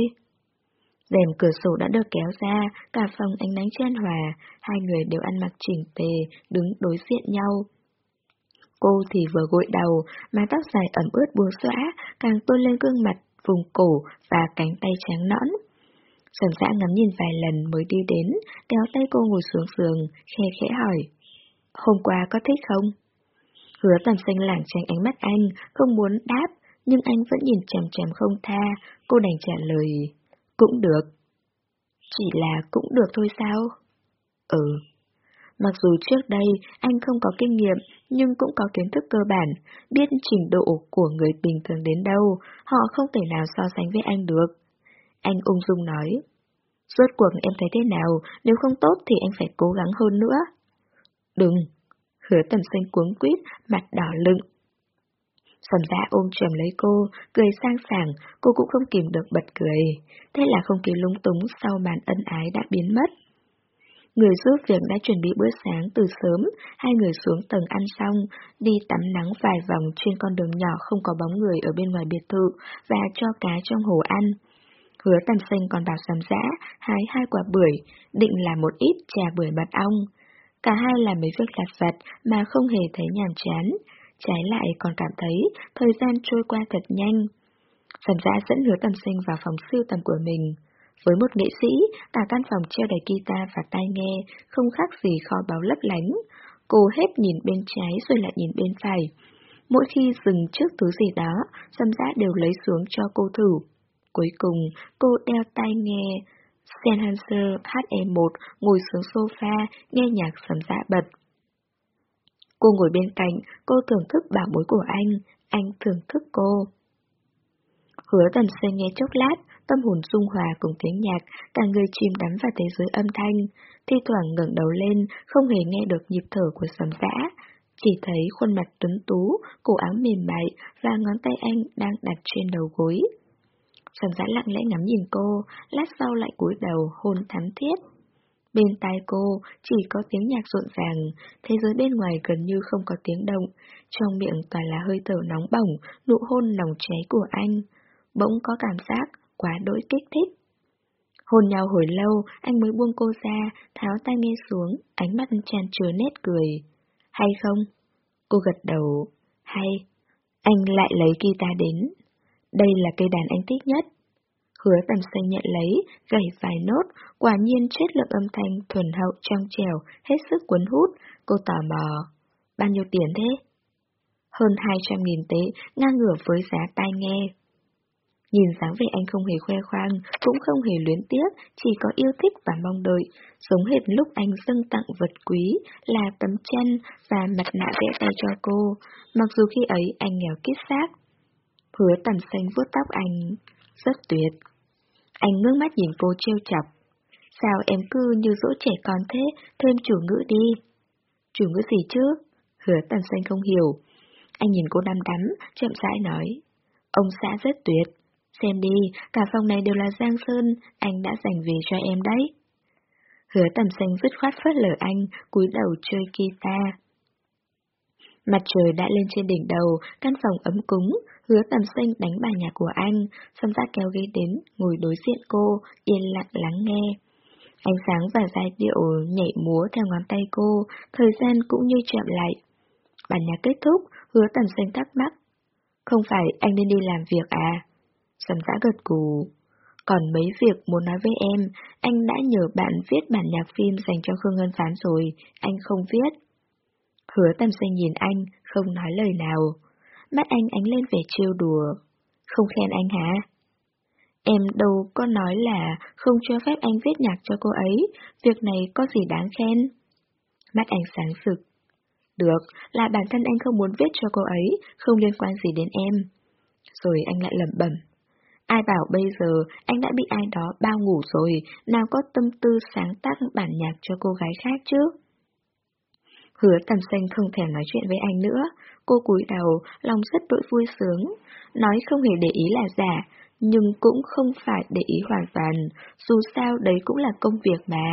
rèm cửa sổ đã được kéo ra, cả phòng ánh nắng chan hòa, hai người đều ăn mặc chỉnh tề, đứng đối diện nhau. Cô thì vừa gội đầu, mái tóc dài ẩm ướt buông xõa, càng tôn lên gương mặt, vùng cổ và cánh tay trắng nõn. Sầm dã ngắm nhìn vài lần mới đi đến, kéo tay cô ngồi xuống giường, khe khẽ hỏi. Hôm qua có thích không? Hứa tầm xanh lảng tránh ánh mắt anh, không muốn đáp, nhưng anh vẫn nhìn chằm chằm không tha, cô đành trả lời. Cũng được. Chỉ là cũng được thôi sao? Ừ. Mặc dù trước đây anh không có kinh nghiệm, nhưng cũng có kiến thức cơ bản, biết trình độ của người bình thường đến đâu, họ không thể nào so sánh với anh được. Anh ung dung nói. Rốt cuộc em thấy thế nào, nếu không tốt thì anh phải cố gắng hơn nữa. Đừng. Hứa tầm xanh cuống quýt, mặt đỏ lựng. Sầm dạ ôm chầm lấy cô, cười sang sảng, cô cũng không kìm được bật cười. Thế là không khí lúng túng sau màn ân ái đã biến mất. Người giúp việc đã chuẩn bị bữa sáng từ sớm, hai người xuống tầng ăn xong, đi tắm nắng vài vòng trên con đường nhỏ không có bóng người ở bên ngoài biệt thự và cho cá trong hồ ăn. Hứa tầm xanh còn bảo sầm dã hái hai quả bưởi, định làm một ít trà bưởi mật ong. Cả hai làm mấy việc lặt vặt mà không hề thấy nhàm chán, trái lại còn cảm thấy thời gian trôi qua thật nhanh. Sầm dã dẫn hứa tầm xanh vào phòng siêu tầm của mình. Với một nghệ sĩ, cả căn phòng treo đầy guitar và tai nghe, không khác gì kho báu lấp lánh. Cô hết nhìn bên trái rồi lại nhìn bên phải. Mỗi khi dừng trước thứ gì đó, Sâm Giã đều lấy xuống cho cô thử. Cuối cùng, cô đeo tai nghe Sennheiser HE1 ngồi xuống sofa, nghe nhạc sầm Giã bật. Cô ngồi bên cạnh, cô thưởng thức bảo bối của anh, anh thưởng thức cô. Hứa tần xanh nghe chốc lát, tâm hồn dung hòa cùng tiếng nhạc, cả người chìm đắm vào thế giới âm thanh, thi thoảng ngẩng đầu lên, không hề nghe được nhịp thở của sầm dã, chỉ thấy khuôn mặt tuấn tú, cổ áo mềm mại và ngón tay anh đang đặt trên đầu gối. Sầm dã lặng lẽ ngắm nhìn cô, lát sau lại cúi đầu hôn thắm thiết. Bên tai cô chỉ có tiếng nhạc rộn ràng, thế giới bên ngoài gần như không có tiếng động, trong miệng toàn là hơi thở nóng bỏng, nụ hôn nồng cháy của anh. Bỗng có cảm giác quá đỗi kích thích. Hôn nhau hồi lâu, anh mới buông cô ra, tháo tay nghe xuống, ánh mắt tràn chứa nét cười. Hay không? Cô gật đầu. Hay. Anh lại lấy guitar đến. Đây là cây đàn anh thích nhất. Hứa tầm xanh nhận lấy, gảy vài nốt, quả nhiên chất lượng âm thanh thuần hậu trong trèo, hết sức cuốn hút, cô tò mò. Bao nhiêu tiền thế? Hơn 200.000 tế, ngang ngửa với giá tai nghe. Nhìn dáng vẻ anh không hề khoe khoang, cũng không hề luyến tiếc, chỉ có yêu thích và mong đợi, giống hệt lúc anh dâng tặng vật quý là tấm chân và mặt nạ vẽ tay cho cô, mặc dù khi ấy anh nghèo kít xác. Hứa tầm xanh vuốt tóc anh, rất tuyệt. Anh ngước mắt nhìn cô trêu chọc. Sao em cứ như dỗ trẻ con thế, thêm chủ ngữ đi. Chủ ngữ gì chứ? Hứa tầm xanh không hiểu. Anh nhìn cô đăm đắm, chậm rãi nói. Ông xã rất tuyệt. Xem đi, cả phòng này đều là Giang Sơn, anh đã dành về cho em đấy. Hứa tầm xanh dứt khoát phớt lờ anh, cúi đầu chơi guitar. Mặt trời đã lên trên đỉnh đầu, căn phòng ấm cúng, hứa tầm xanh đánh bài nhà của anh, xong ra kéo ghế đến, ngồi đối diện cô, yên lặng lắng nghe. Ánh sáng và giai điệu nhảy múa theo ngón tay cô, thời gian cũng như chậm lại. Bản nhạc kết thúc, hứa tầm xanh thắc mắc. Không phải anh nên đi làm việc à? Sầm giã gật cù. Còn mấy việc muốn nói với em, anh đã nhờ bạn viết bản nhạc phim dành cho Khương Ngân Phán rồi, anh không viết. Hứa tầm xanh nhìn anh, không nói lời nào. Mắt anh ánh lên vẻ trêu đùa. Không khen anh hả? Em đâu có nói là không cho phép anh viết nhạc cho cô ấy, việc này có gì đáng khen? Mắt anh sáng sực. Được, là bản thân anh không muốn viết cho cô ấy, không liên quan gì đến em. Rồi anh lại lẩm bẩm. Ai bảo bây giờ anh đã bị ai đó bao ngủ rồi, nào có tâm tư sáng tác bản nhạc cho cô gái khác chứ? Hứa tầm xanh không thèm nói chuyện với anh nữa, cô cúi đầu, lòng rất đội vui sướng, nói không hề để ý là giả, nhưng cũng không phải để ý hoàn toàn, dù sao đấy cũng là công việc mà.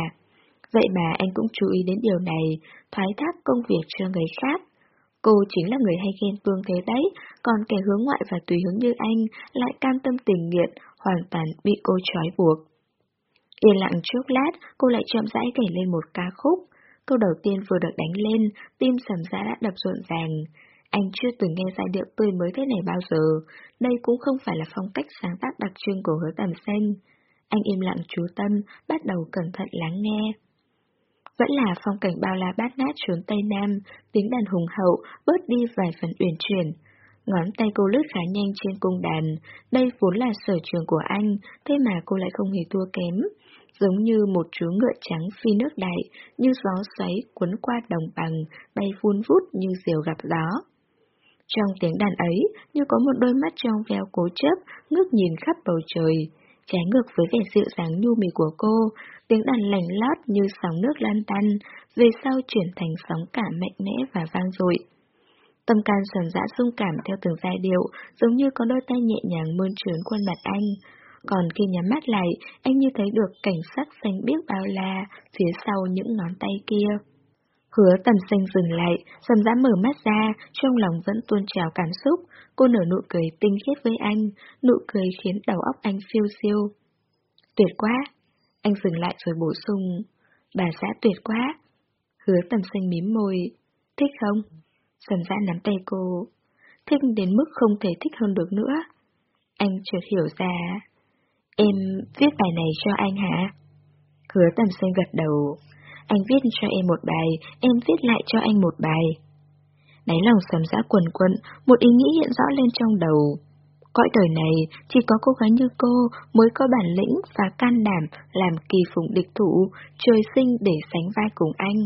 Vậy mà anh cũng chú ý đến điều này, thoái thác công việc cho người khác. Cô chính là người hay ghen tuông thế đấy, còn kẻ hướng ngoại và tùy hướng như anh lại cam tâm tình nghiện, hoàn toàn bị cô trói buộc. Yên lặng chốc lát, cô lại chậm rãi kể lên một ca khúc. Câu đầu tiên vừa được đánh lên, tim sầm ra đã đập rộn ràng. Anh chưa từng nghe giai điệu tươi mới thế này bao giờ. Đây cũng không phải là phong cách sáng tác đặc trưng của hứa tầm xanh. Anh im lặng chú tâm, bắt đầu cẩn thận lắng nghe. Vẫn là phong cảnh bao la bát nát trốn Tây Nam, tiếng đàn hùng hậu, bớt đi vài phần uyển chuyển. Ngón tay cô lướt khá nhanh trên cung đàn, đây vốn là sở trường của anh, thế mà cô lại không hề thua kém. Giống như một chú ngựa trắng phi nước đại, như gió xoáy cuốn qua đồng bằng, bay vun vút như diều gặp gió. Trong tiếng đàn ấy, như có một đôi mắt trong veo cố chấp, ngước nhìn khắp bầu trời. Trái ngược với vẻ dịu dàng nhu mì của cô, tiếng đàn lành lót như sóng nước lan tan, về sau chuyển thành sóng cả mạnh mẽ và vang dội. Tâm can sờn dã xung cảm theo từng giai điệu, giống như có đôi tay nhẹ nhàng mơn trớn khuôn mặt anh. Còn khi nhắm mắt lại, anh như thấy được cảnh sắc xanh biếc bao la phía sau những ngón tay kia. Hứa tầm xanh dừng lại, dầm dã mở mắt ra, trong lòng vẫn tuôn trào cảm xúc. Cô nở nụ cười tinh khiết với anh, nụ cười khiến đầu óc anh phiêu siêu. Tuyệt quá! Anh dừng lại rồi bổ sung. Bà xã tuyệt quá! Hứa tầm xanh mím môi. Thích không? Dầm dã nắm tay cô. Thích đến mức không thể thích hơn được nữa. Anh chợt hiểu ra. Em viết bài này cho anh hả? Hứa tầm xanh gật đầu. Anh viết cho em một bài, em viết lại cho anh một bài. Đáy lòng sầm dã quần quận, một ý nghĩ hiện rõ lên trong đầu. Cõi đời này, chỉ có cô gái như cô mới có bản lĩnh và can đảm làm kỳ phụng địch thủ, trời sinh để sánh vai cùng anh.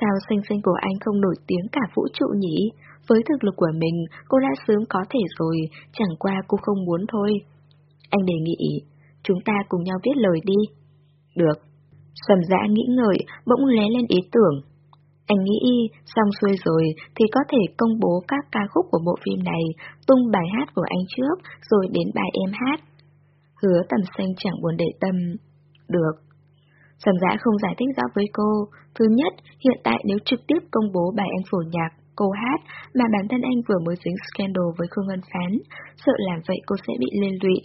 Sao xinh xinh của anh không nổi tiếng cả vũ trụ nhỉ? Với thực lực của mình, cô đã sớm có thể rồi, chẳng qua cô không muốn thôi. Anh đề nghị, chúng ta cùng nhau viết lời đi. Được. Sầm dã nghĩ ngợi, bỗng lé lên ý tưởng. Anh nghĩ xong xuôi rồi thì có thể công bố các ca khúc của bộ phim này, tung bài hát của anh trước, rồi đến bài em hát. Hứa tầm xanh chẳng buồn để tâm. Được. Sầm dã không giải thích rõ với cô. Thứ nhất, hiện tại nếu trực tiếp công bố bài anh phổ nhạc, cô hát, mà bản thân anh vừa mới dính scandal với Khương Ngân Phán, sợ làm vậy cô sẽ bị liên lụy.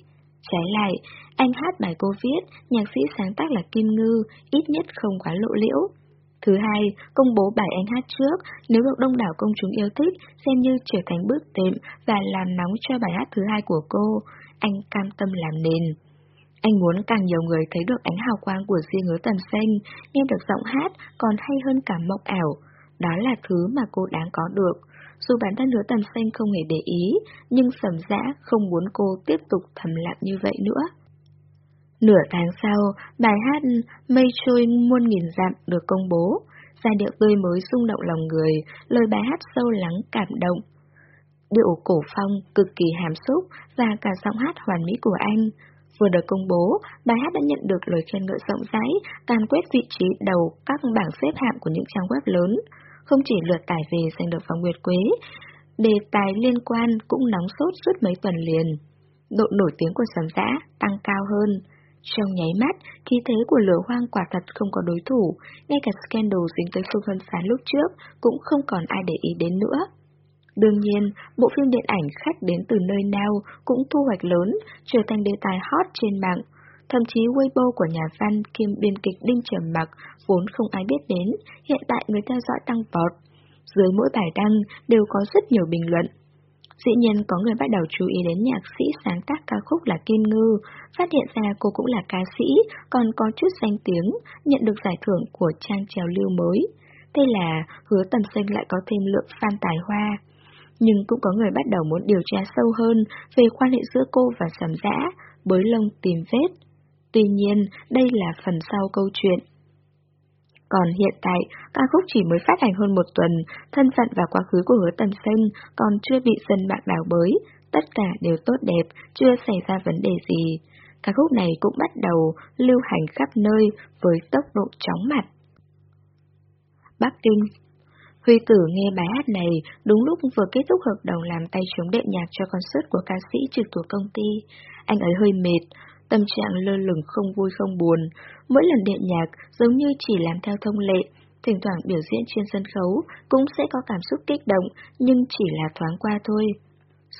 Trái lại, anh hát bài cô viết, nhạc sĩ sáng tác là Kim Ngư, ít nhất không quá lộ liễu. Thứ hai, công bố bài anh hát trước, nếu được đông đảo công chúng yêu thích, xem như trở thành bước đệm và làm nóng cho bài hát thứ hai của cô, anh cam tâm làm nền. Anh muốn càng nhiều người thấy được ánh hào quang của riêng hứa tầm xanh, nghe được giọng hát còn hay hơn cả mộng ảo. Đó là thứ mà cô đáng có được. Dù bản thân hứa tầm xanh không hề để ý, nhưng sầm dã không muốn cô tiếp tục thầm lặng như vậy nữa. Nửa tháng sau, bài hát Mây trôi muôn nghìn dặm được công bố. Giai điệu tươi mới rung động lòng người, lời bài hát sâu lắng cảm động. Điệu cổ phong cực kỳ hàm xúc và cả giọng hát hoàn mỹ của anh. Vừa được công bố, bài hát đã nhận được lời khen ngợi rộng rãi, càn quét vị trí đầu các bảng xếp hạng của những trang web lớn không chỉ lượt tải về giành được vòng nguyệt quế, đề tài liên quan cũng nóng sốt suốt mấy tuần liền. Độ nổi tiếng của sầm giã tăng cao hơn. Trong nháy mắt, khí thế của lửa hoang quả thật không có đối thủ, ngay cả scandal dính tới Phương Hân Phán lúc trước cũng không còn ai để ý đến nữa. Đương nhiên, bộ phim điện ảnh khách đến từ nơi nào cũng thu hoạch lớn, trở thành đề tài hot trên mạng, Thậm chí Weibo của nhà văn kiêm biên kịch Đinh Trầm Mặc vốn không ai biết đến, hiện tại người theo dõi tăng vọt. Dưới mỗi bài đăng đều có rất nhiều bình luận. Dĩ nhiên có người bắt đầu chú ý đến nhạc sĩ sáng tác ca khúc là Kim Ngư, phát hiện ra cô cũng là ca sĩ, còn có chút danh tiếng, nhận được giải thưởng của trang trèo lưu mới. Thế là hứa tầm sinh lại có thêm lượng fan tài hoa. Nhưng cũng có người bắt đầu muốn điều tra sâu hơn về quan hệ giữa cô và sầm dã, bới lông tìm vết. Tuy nhiên, đây là phần sau câu chuyện. Còn hiện tại, ca khúc chỉ mới phát hành hơn một tuần, thân phận và quá khứ của hứa tầm xanh còn chưa bị dân bạn đào bới, tất cả đều tốt đẹp, chưa xảy ra vấn đề gì. Ca khúc này cũng bắt đầu lưu hành khắp nơi với tốc độ chóng mặt. Bắc Kinh Huy tử nghe bài hát này đúng lúc vừa kết thúc hợp đồng làm tay chống đệm nhạc cho concert của ca sĩ trực thuộc công ty. Anh ấy hơi mệt, tâm trạng lơ lửng không vui không buồn. Mỗi lần đệm nhạc giống như chỉ làm theo thông lệ, thỉnh thoảng biểu diễn trên sân khấu cũng sẽ có cảm xúc kích động, nhưng chỉ là thoáng qua thôi.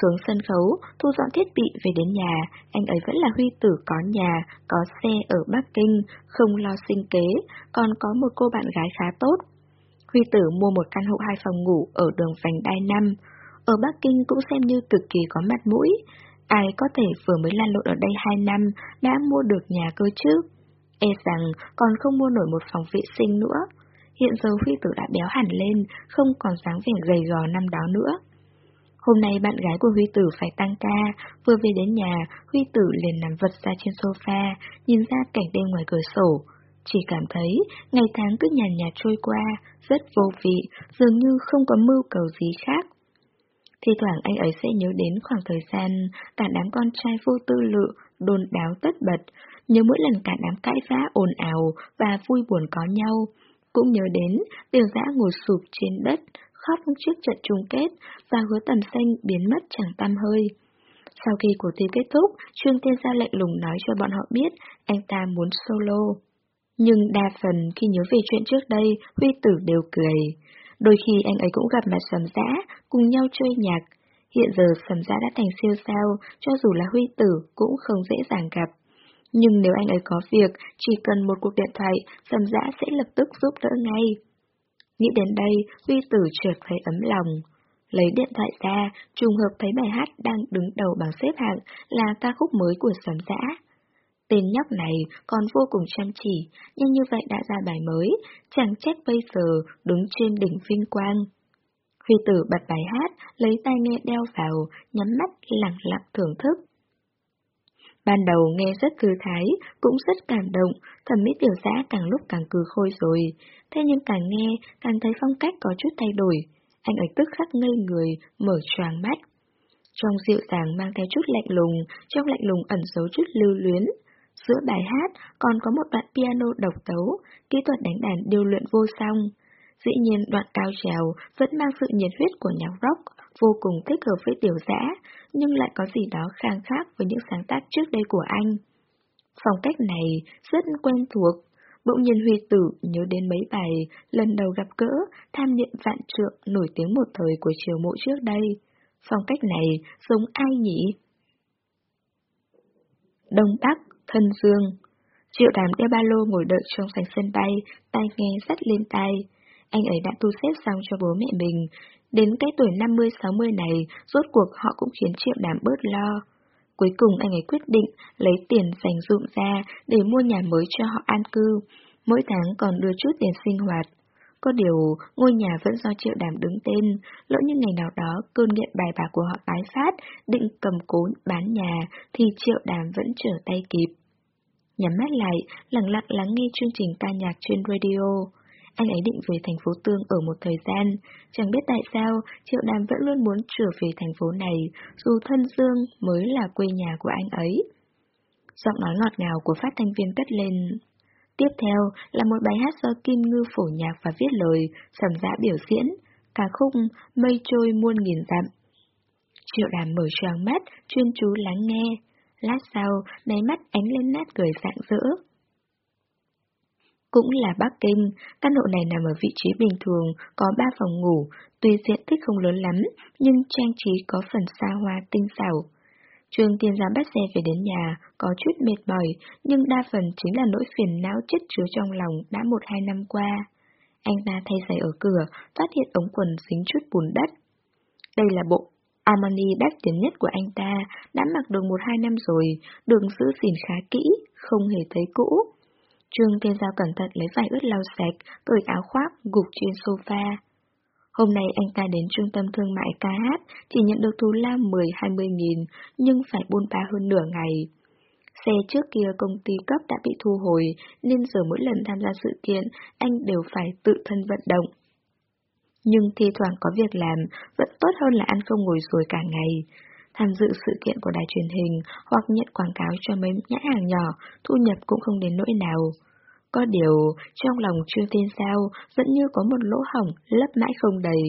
Xuống sân khấu, thu dọn thiết bị về đến nhà, anh ấy vẫn là huy tử có nhà, có xe ở Bắc Kinh, không lo sinh kế, còn có một cô bạn gái khá tốt. Huy Tử mua một căn hộ hai phòng ngủ ở đường vành đai 5. Ở Bắc Kinh cũng xem như cực kỳ có mặt mũi. Ai có thể vừa mới lan lộn ở đây 2 năm đã mua được nhà cơ chứ? E rằng còn không mua nổi một phòng vệ sinh nữa. Hiện giờ Huy Tử đã béo hẳn lên, không còn dáng vẻ gầy gò năm đó nữa. Hôm nay bạn gái của Huy Tử phải tăng ca, vừa về đến nhà, Huy Tử liền nằm vật ra trên sofa, nhìn ra cảnh đêm ngoài cửa sổ. Chỉ cảm thấy ngày tháng cứ nhàn nhạt trôi qua, rất vô vị, dường như không có mưu cầu gì khác. Thì thoảng anh ấy sẽ nhớ đến khoảng thời gian cả đám con trai vô tư lự, đồn đáo tất bật, nhớ mỗi lần cả đám cãi vã ồn ào và vui buồn có nhau. Cũng nhớ đến tiểu dã ngồi sụp trên đất, khóc trước trận chung kết và hứa tầm xanh biến mất chẳng tăm hơi. Sau khi cuộc thi kết thúc, Trương Tiên ra lệnh lùng nói cho bọn họ biết anh ta muốn solo. Nhưng đa phần khi nhớ về chuyện trước đây, Huy Tử đều cười. Đôi khi anh ấy cũng gặp mặt Sầm Dã, cùng nhau chơi nhạc. Hiện giờ Sầm Dã đã thành siêu sao, cho dù là Huy Tử cũng không dễ dàng gặp. Nhưng nếu anh ấy có việc, chỉ cần một cuộc điện thoại, Sầm Dã sẽ lập tức giúp đỡ ngay. Nghĩ đến đây, Huy Tử trượt thấy ấm lòng. Lấy điện thoại ra, trùng hợp thấy bài hát đang đứng đầu bảng xếp hạng là ca khúc mới của Sầm Dã. Tên nhóc này còn vô cùng chăm chỉ, nhưng như vậy đã ra bài mới, chẳng trách bây giờ đứng trên đỉnh vinh quang. Huy tử bật bài hát, lấy tai nghe đeo vào, nhắm mắt lặng lặng thưởng thức. Ban đầu nghe rất thư thái, cũng rất cảm động, thẩm mỹ tiểu giã càng lúc càng cừ khôi rồi. Thế nhưng càng nghe, càng thấy phong cách có chút thay đổi. Anh ấy tức khắc ngây người, mở choàng mắt. Trong dịu dàng mang theo chút lạnh lùng, trong lạnh lùng ẩn giấu chút lưu luyến. Giữa bài hát còn có một đoạn piano độc tấu, kỹ thuật đánh đàn điều luyện vô song. Dĩ nhiên đoạn cao trèo vẫn mang sự nhiệt huyết của nhạc rock, vô cùng thích hợp với tiểu dã, nhưng lại có gì đó khang khác với những sáng tác trước đây của anh. Phong cách này rất quen thuộc, bỗng nhiên Huy Tử nhớ đến mấy bài lần đầu gặp cỡ, tham niệm vạn trượng nổi tiếng một thời của triều mộ trước đây. Phong cách này giống ai nhỉ? Đông Bắc, Thân Dương Triệu đàm đeo ba lô ngồi đợi trong sảnh sân bay, tai nghe rất lên tai. Anh ấy đã tu xếp xong cho bố mẹ mình. Đến cái tuổi 50-60 này, rốt cuộc họ cũng khiến Triệu đàm bớt lo. Cuối cùng anh ấy quyết định lấy tiền dành dụng ra để mua nhà mới cho họ an cư, mỗi tháng còn đưa chút tiền sinh hoạt. Có điều, ngôi nhà vẫn do triệu đàm đứng tên, lỡ như ngày nào đó cơn nghiện bài bạc của họ tái phát, định cầm cố bán nhà, thì triệu đàm vẫn trở tay kịp. Nhắm mắt lại, lặng lặng lắng nghe chương trình ca nhạc trên radio. Anh ấy định về thành phố Tương ở một thời gian, chẳng biết tại sao Triệu Đàm vẫn luôn muốn trở về thành phố này, dù thân Dương mới là quê nhà của anh ấy. Giọng nói ngọt ngào của phát thanh viên cất lên. Tiếp theo là một bài hát do Kim Ngư phổ nhạc và viết lời, sầm dã biểu diễn, ca khúc Mây trôi muôn nghìn dặm. Triệu Đàm mở choàng mắt, chuyên chú lắng nghe. Lát sau, đáy mắt ánh lên nét cười rạng rỡ. Cũng là Bắc Kinh, căn hộ này nằm ở vị trí bình thường, có ba phòng ngủ, tuy diện tích không lớn lắm, nhưng trang trí có phần xa hoa tinh xảo. Trương Tiên Giám bắt xe về đến nhà, có chút mệt mỏi, nhưng đa phần chính là nỗi phiền não chất chứa trong lòng đã một hai năm qua. Anh ta thay giày ở cửa, phát hiện ống quần dính chút bùn đất. Đây là bộ Armani đắt tiền nhất của anh ta, đã mặc được một hai năm rồi, đường giữ gìn khá kỹ, không hề thấy cũ. Trương Thiên Giao cẩn thận lấy vải ướt lau sạch, cởi áo khoác, gục trên sofa. Hôm nay anh ta đến trung tâm thương mại ca hát, chỉ nhận được thù lao 10-20 nghìn, nhưng phải buôn ba hơn nửa ngày. Xe trước kia công ty cấp đã bị thu hồi, nên giờ mỗi lần tham gia sự kiện, anh đều phải tự thân vận động. Nhưng thi thoảng có việc làm, vẫn tốt hơn là ăn không ngồi rồi cả ngày. Tham dự sự kiện của đài truyền hình hoặc nhận quảng cáo cho mấy nhãn hàng nhỏ, thu nhập cũng không đến nỗi nào. Có điều, trong lòng chưa tên sao, vẫn như có một lỗ hỏng lấp mãi không đầy.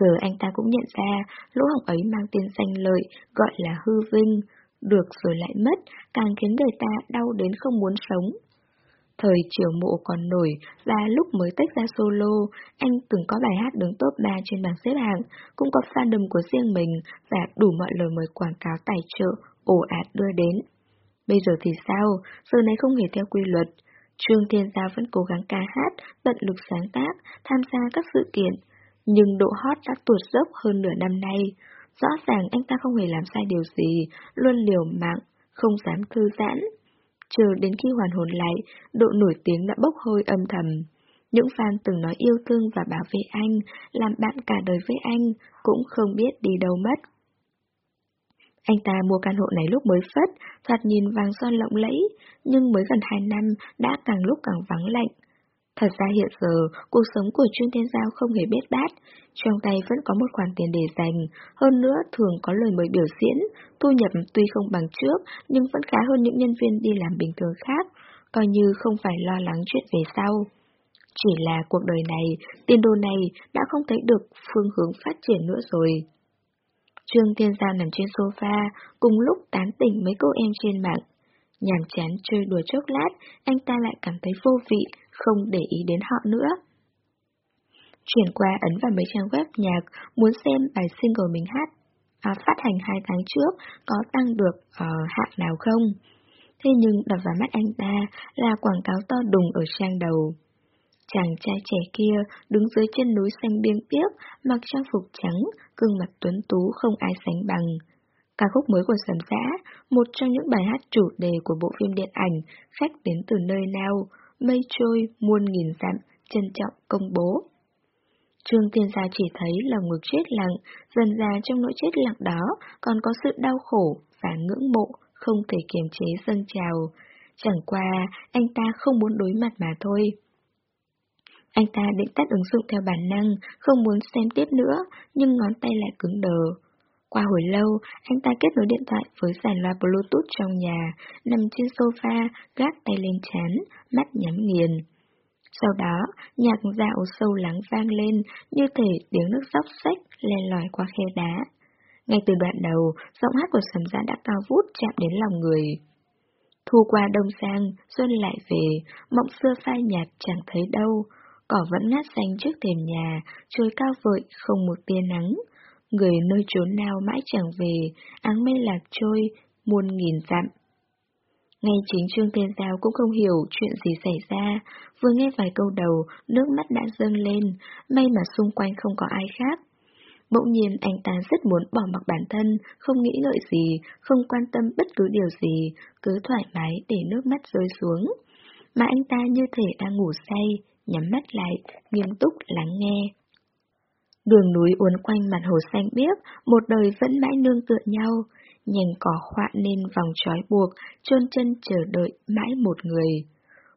Giờ anh ta cũng nhận ra, lỗ hỏng ấy mang tên danh lợi, gọi là hư vinh. Được rồi lại mất, càng khiến người ta đau đến không muốn sống. Thời chiều mộ còn nổi và lúc mới tách ra solo, anh từng có bài hát đứng top 3 trên bảng xếp hạng, cũng có fandom của riêng mình và đủ mọi lời mời quảng cáo tài trợ, ồ ạt đưa đến. Bây giờ thì sao? Giờ này không hề theo quy luật. Trương Thiên Giao vẫn cố gắng ca hát, tận lực sáng tác, tham gia các sự kiện, nhưng độ hot đã tuột dốc hơn nửa năm nay. Rõ ràng anh ta không hề làm sai điều gì, luôn liều mạng, không dám thư giãn. Chờ đến khi hoàn hồn lại, độ nổi tiếng đã bốc hơi âm thầm. Những fan từng nói yêu thương và bảo vệ anh, làm bạn cả đời với anh, cũng không biết đi đâu mất. Anh ta mua căn hộ này lúc mới phất, thoạt nhìn vàng son lộng lẫy, nhưng mới gần hai năm đã càng lúc càng vắng lạnh. Thật ra hiện giờ, cuộc sống của Trương Thiên Giao không hề biết bát, trong tay vẫn có một khoản tiền để dành, hơn nữa thường có lời mời biểu diễn, thu nhập tuy không bằng trước nhưng vẫn khá hơn những nhân viên đi làm bình thường khác, coi như không phải lo lắng chuyện về sau. Chỉ là cuộc đời này, tiền đồ này đã không thấy được phương hướng phát triển nữa rồi. Trương Thiên Giao nằm trên sofa, cùng lúc tán tỉnh mấy cô em trên mạng. Nhàm chán chơi đùa chốc lát, anh ta lại cảm thấy vô vị, không để ý đến họ nữa. Chuyển qua ấn vào mấy trang web nhạc, muốn xem bài single mình hát, à, phát hành hai tháng trước, có tăng được ở uh, hạng nào không. Thế nhưng đập vào mắt anh ta là quảng cáo to đùng ở trang đầu. Chàng trai trẻ kia đứng dưới chân núi xanh biêng biếc, mặc trang phục trắng, gương mặt tuấn tú không ai sánh bằng. Ca khúc mới của Sầm Giã, một trong những bài hát chủ đề của bộ phim điện ảnh Khách đến từ nơi nào, mây trôi, muôn nghìn dặm, trân trọng công bố. Trương Tiên Gia chỉ thấy lòng ngực chết lặng, dần ra trong nỗi chết lặng đó còn có sự đau khổ và ngưỡng mộ, không thể kiềm chế dâng trào. Chẳng qua, anh ta không muốn đối mặt mà thôi. Anh ta định tắt ứng dụng theo bản năng, không muốn xem tiếp nữa, nhưng ngón tay lại cứng đờ. Qua hồi lâu, anh ta kết nối điện thoại với dàn loa Bluetooth trong nhà, nằm trên sofa, gác tay lên chán, mắt nhắm nghiền. Sau đó, nhạc dạo sâu lắng vang lên, như thể tiếng nước dốc sách len lỏi qua khe đá. Ngay từ đoạn đầu, giọng hát của sầm giã đã cao vút chạm đến lòng người. Thu qua đông sang, xuân lại về, mộng xưa phai nhạt chẳng thấy đâu, cỏ vẫn ngát xanh trước thềm nhà, trôi cao vợi, không một tia nắng. Người nơi trốn nào mãi chẳng về, áng mây lạc trôi, muôn nghìn dặm. Ngay chính Trương Thiên Giao cũng không hiểu chuyện gì xảy ra, vừa nghe vài câu đầu, nước mắt đã dâng lên, may mà xung quanh không có ai khác. Bỗng nhiên anh ta rất muốn bỏ mặc bản thân, không nghĩ ngợi gì, không quan tâm bất cứ điều gì, cứ thoải mái để nước mắt rơi xuống. Mà anh ta như thể đang ngủ say, nhắm mắt lại, nghiêm túc lắng nghe. Đường núi uốn quanh mặt hồ xanh biếc, một đời vẫn mãi nương tựa nhau, nhành cỏ khoạ nên vòng trói buộc, trôn chân chờ đợi mãi một người.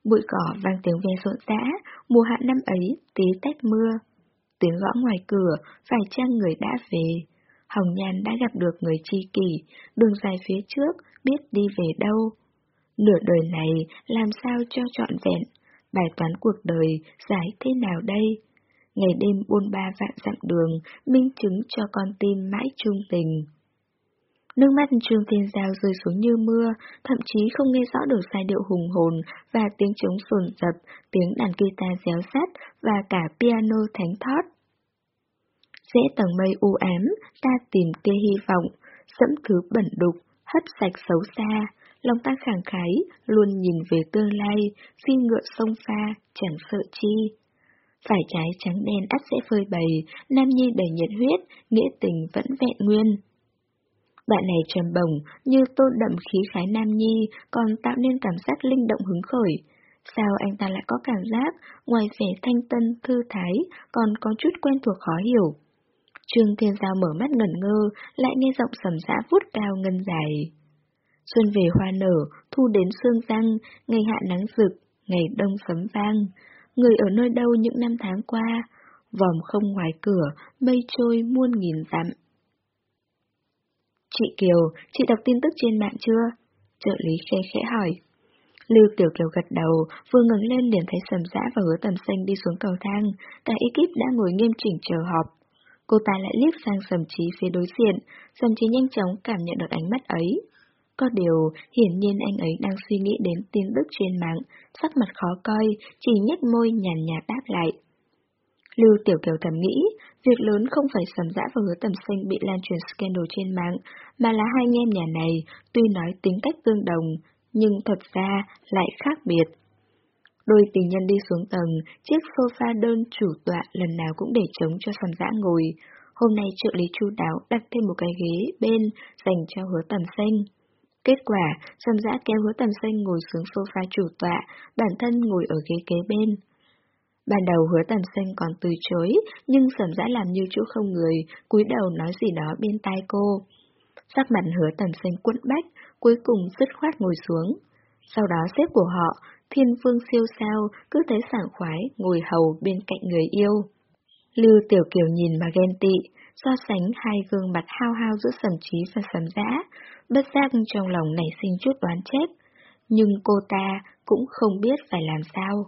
Bụi cỏ vang tiếng ve rộn rã, mùa hạ năm ấy tí tách mưa. Tiếng gõ ngoài cửa, phải chăng người đã về. Hồng Nhan đã gặp được người tri kỷ, đường dài phía trước, biết đi về đâu. Nửa đời này làm sao cho trọn vẹn, bài toán cuộc đời giải thế nào đây? Ngày đêm buôn ba vạn dặm đường, minh chứng cho con tim mãi trung tình. Nước mắt Trương Thiên Giao rơi xuống như mưa, thậm chí không nghe rõ được giai điệu hùng hồn và tiếng trống sồn dập, tiếng đàn guitar réo sát và cả piano thánh thót. dễ tầng mây u ám, ta tìm tia hy vọng, sẫm thứ bẩn đục, hất sạch xấu xa, lòng ta khẳng khái, luôn nhìn về tương lai, phi ngựa sông pha, chẳng sợ chi. Phải trái trắng đen ắt sẽ phơi bày, nam nhi đầy nhiệt huyết, nghĩa tình vẫn vẹn nguyên. Bạn này trầm bổng, như tô đậm khí khái nam nhi, còn tạo nên cảm giác linh động hứng khởi. Sao anh ta lại có cảm giác, ngoài vẻ thanh tân, thư thái, còn có chút quen thuộc khó hiểu. Trương Thiên Giao mở mắt ngẩn ngơ, lại nghe giọng sầm xã vút cao ngân dài. Xuân về hoa nở, thu đến sương răng, ngày hạ nắng rực, ngày đông sấm vang. Người ở nơi đâu những năm tháng qua, vòm không ngoài cửa, mây trôi muôn nghìn dặm. Chị Kiều, chị đọc tin tức trên mạng chưa? Trợ lý khẽ khẽ hỏi. Lưu Tiểu Kiều gật đầu, vừa ngẩng lên liền thấy sầm dã và hứa tầm xanh đi xuống cầu thang, cả ekip đã ngồi nghiêm chỉnh chờ họp. Cô ta lại liếc sang sầm trí phía đối diện, sầm trí nhanh chóng cảm nhận được ánh mắt ấy. Có điều, hiển nhiên anh ấy đang suy nghĩ đến tin tức trên mạng, sắc mặt khó coi, chỉ nhếch môi nhàn nhạt đáp lại. Lưu Tiểu Kiều thầm nghĩ, việc lớn không phải sầm dã và hứa tầm xanh bị lan truyền scandal trên mạng, mà là hai anh em nhà này, tuy nói tính cách tương đồng, nhưng thật ra lại khác biệt. Đôi tình nhân đi xuống tầng, chiếc sofa đơn chủ tọa lần nào cũng để trống cho sầm dã ngồi. Hôm nay trợ lý chu đáo đặt thêm một cái ghế bên dành cho hứa tầm xanh. Kết quả, sầm dã kéo hứa tầm xanh ngồi xuống sofa chủ tọa, bản thân ngồi ở ghế kế bên. Ban đầu hứa tầm xanh còn từ chối, nhưng sầm dã làm như chỗ không người, cúi đầu nói gì đó bên tai cô. Sắc mặt hứa tầm xanh quẫn bách, cuối cùng dứt khoát ngồi xuống. Sau đó xếp của họ, thiên vương siêu sao, cứ thấy sảng khoái, ngồi hầu bên cạnh người yêu. Lưu Tiểu Kiều nhìn mà ghen tị, so sánh hai gương mặt hao hao giữa sầm trí và sầm dã, bất giác trong lòng nảy sinh chút đoán chết. Nhưng cô ta cũng không biết phải làm sao.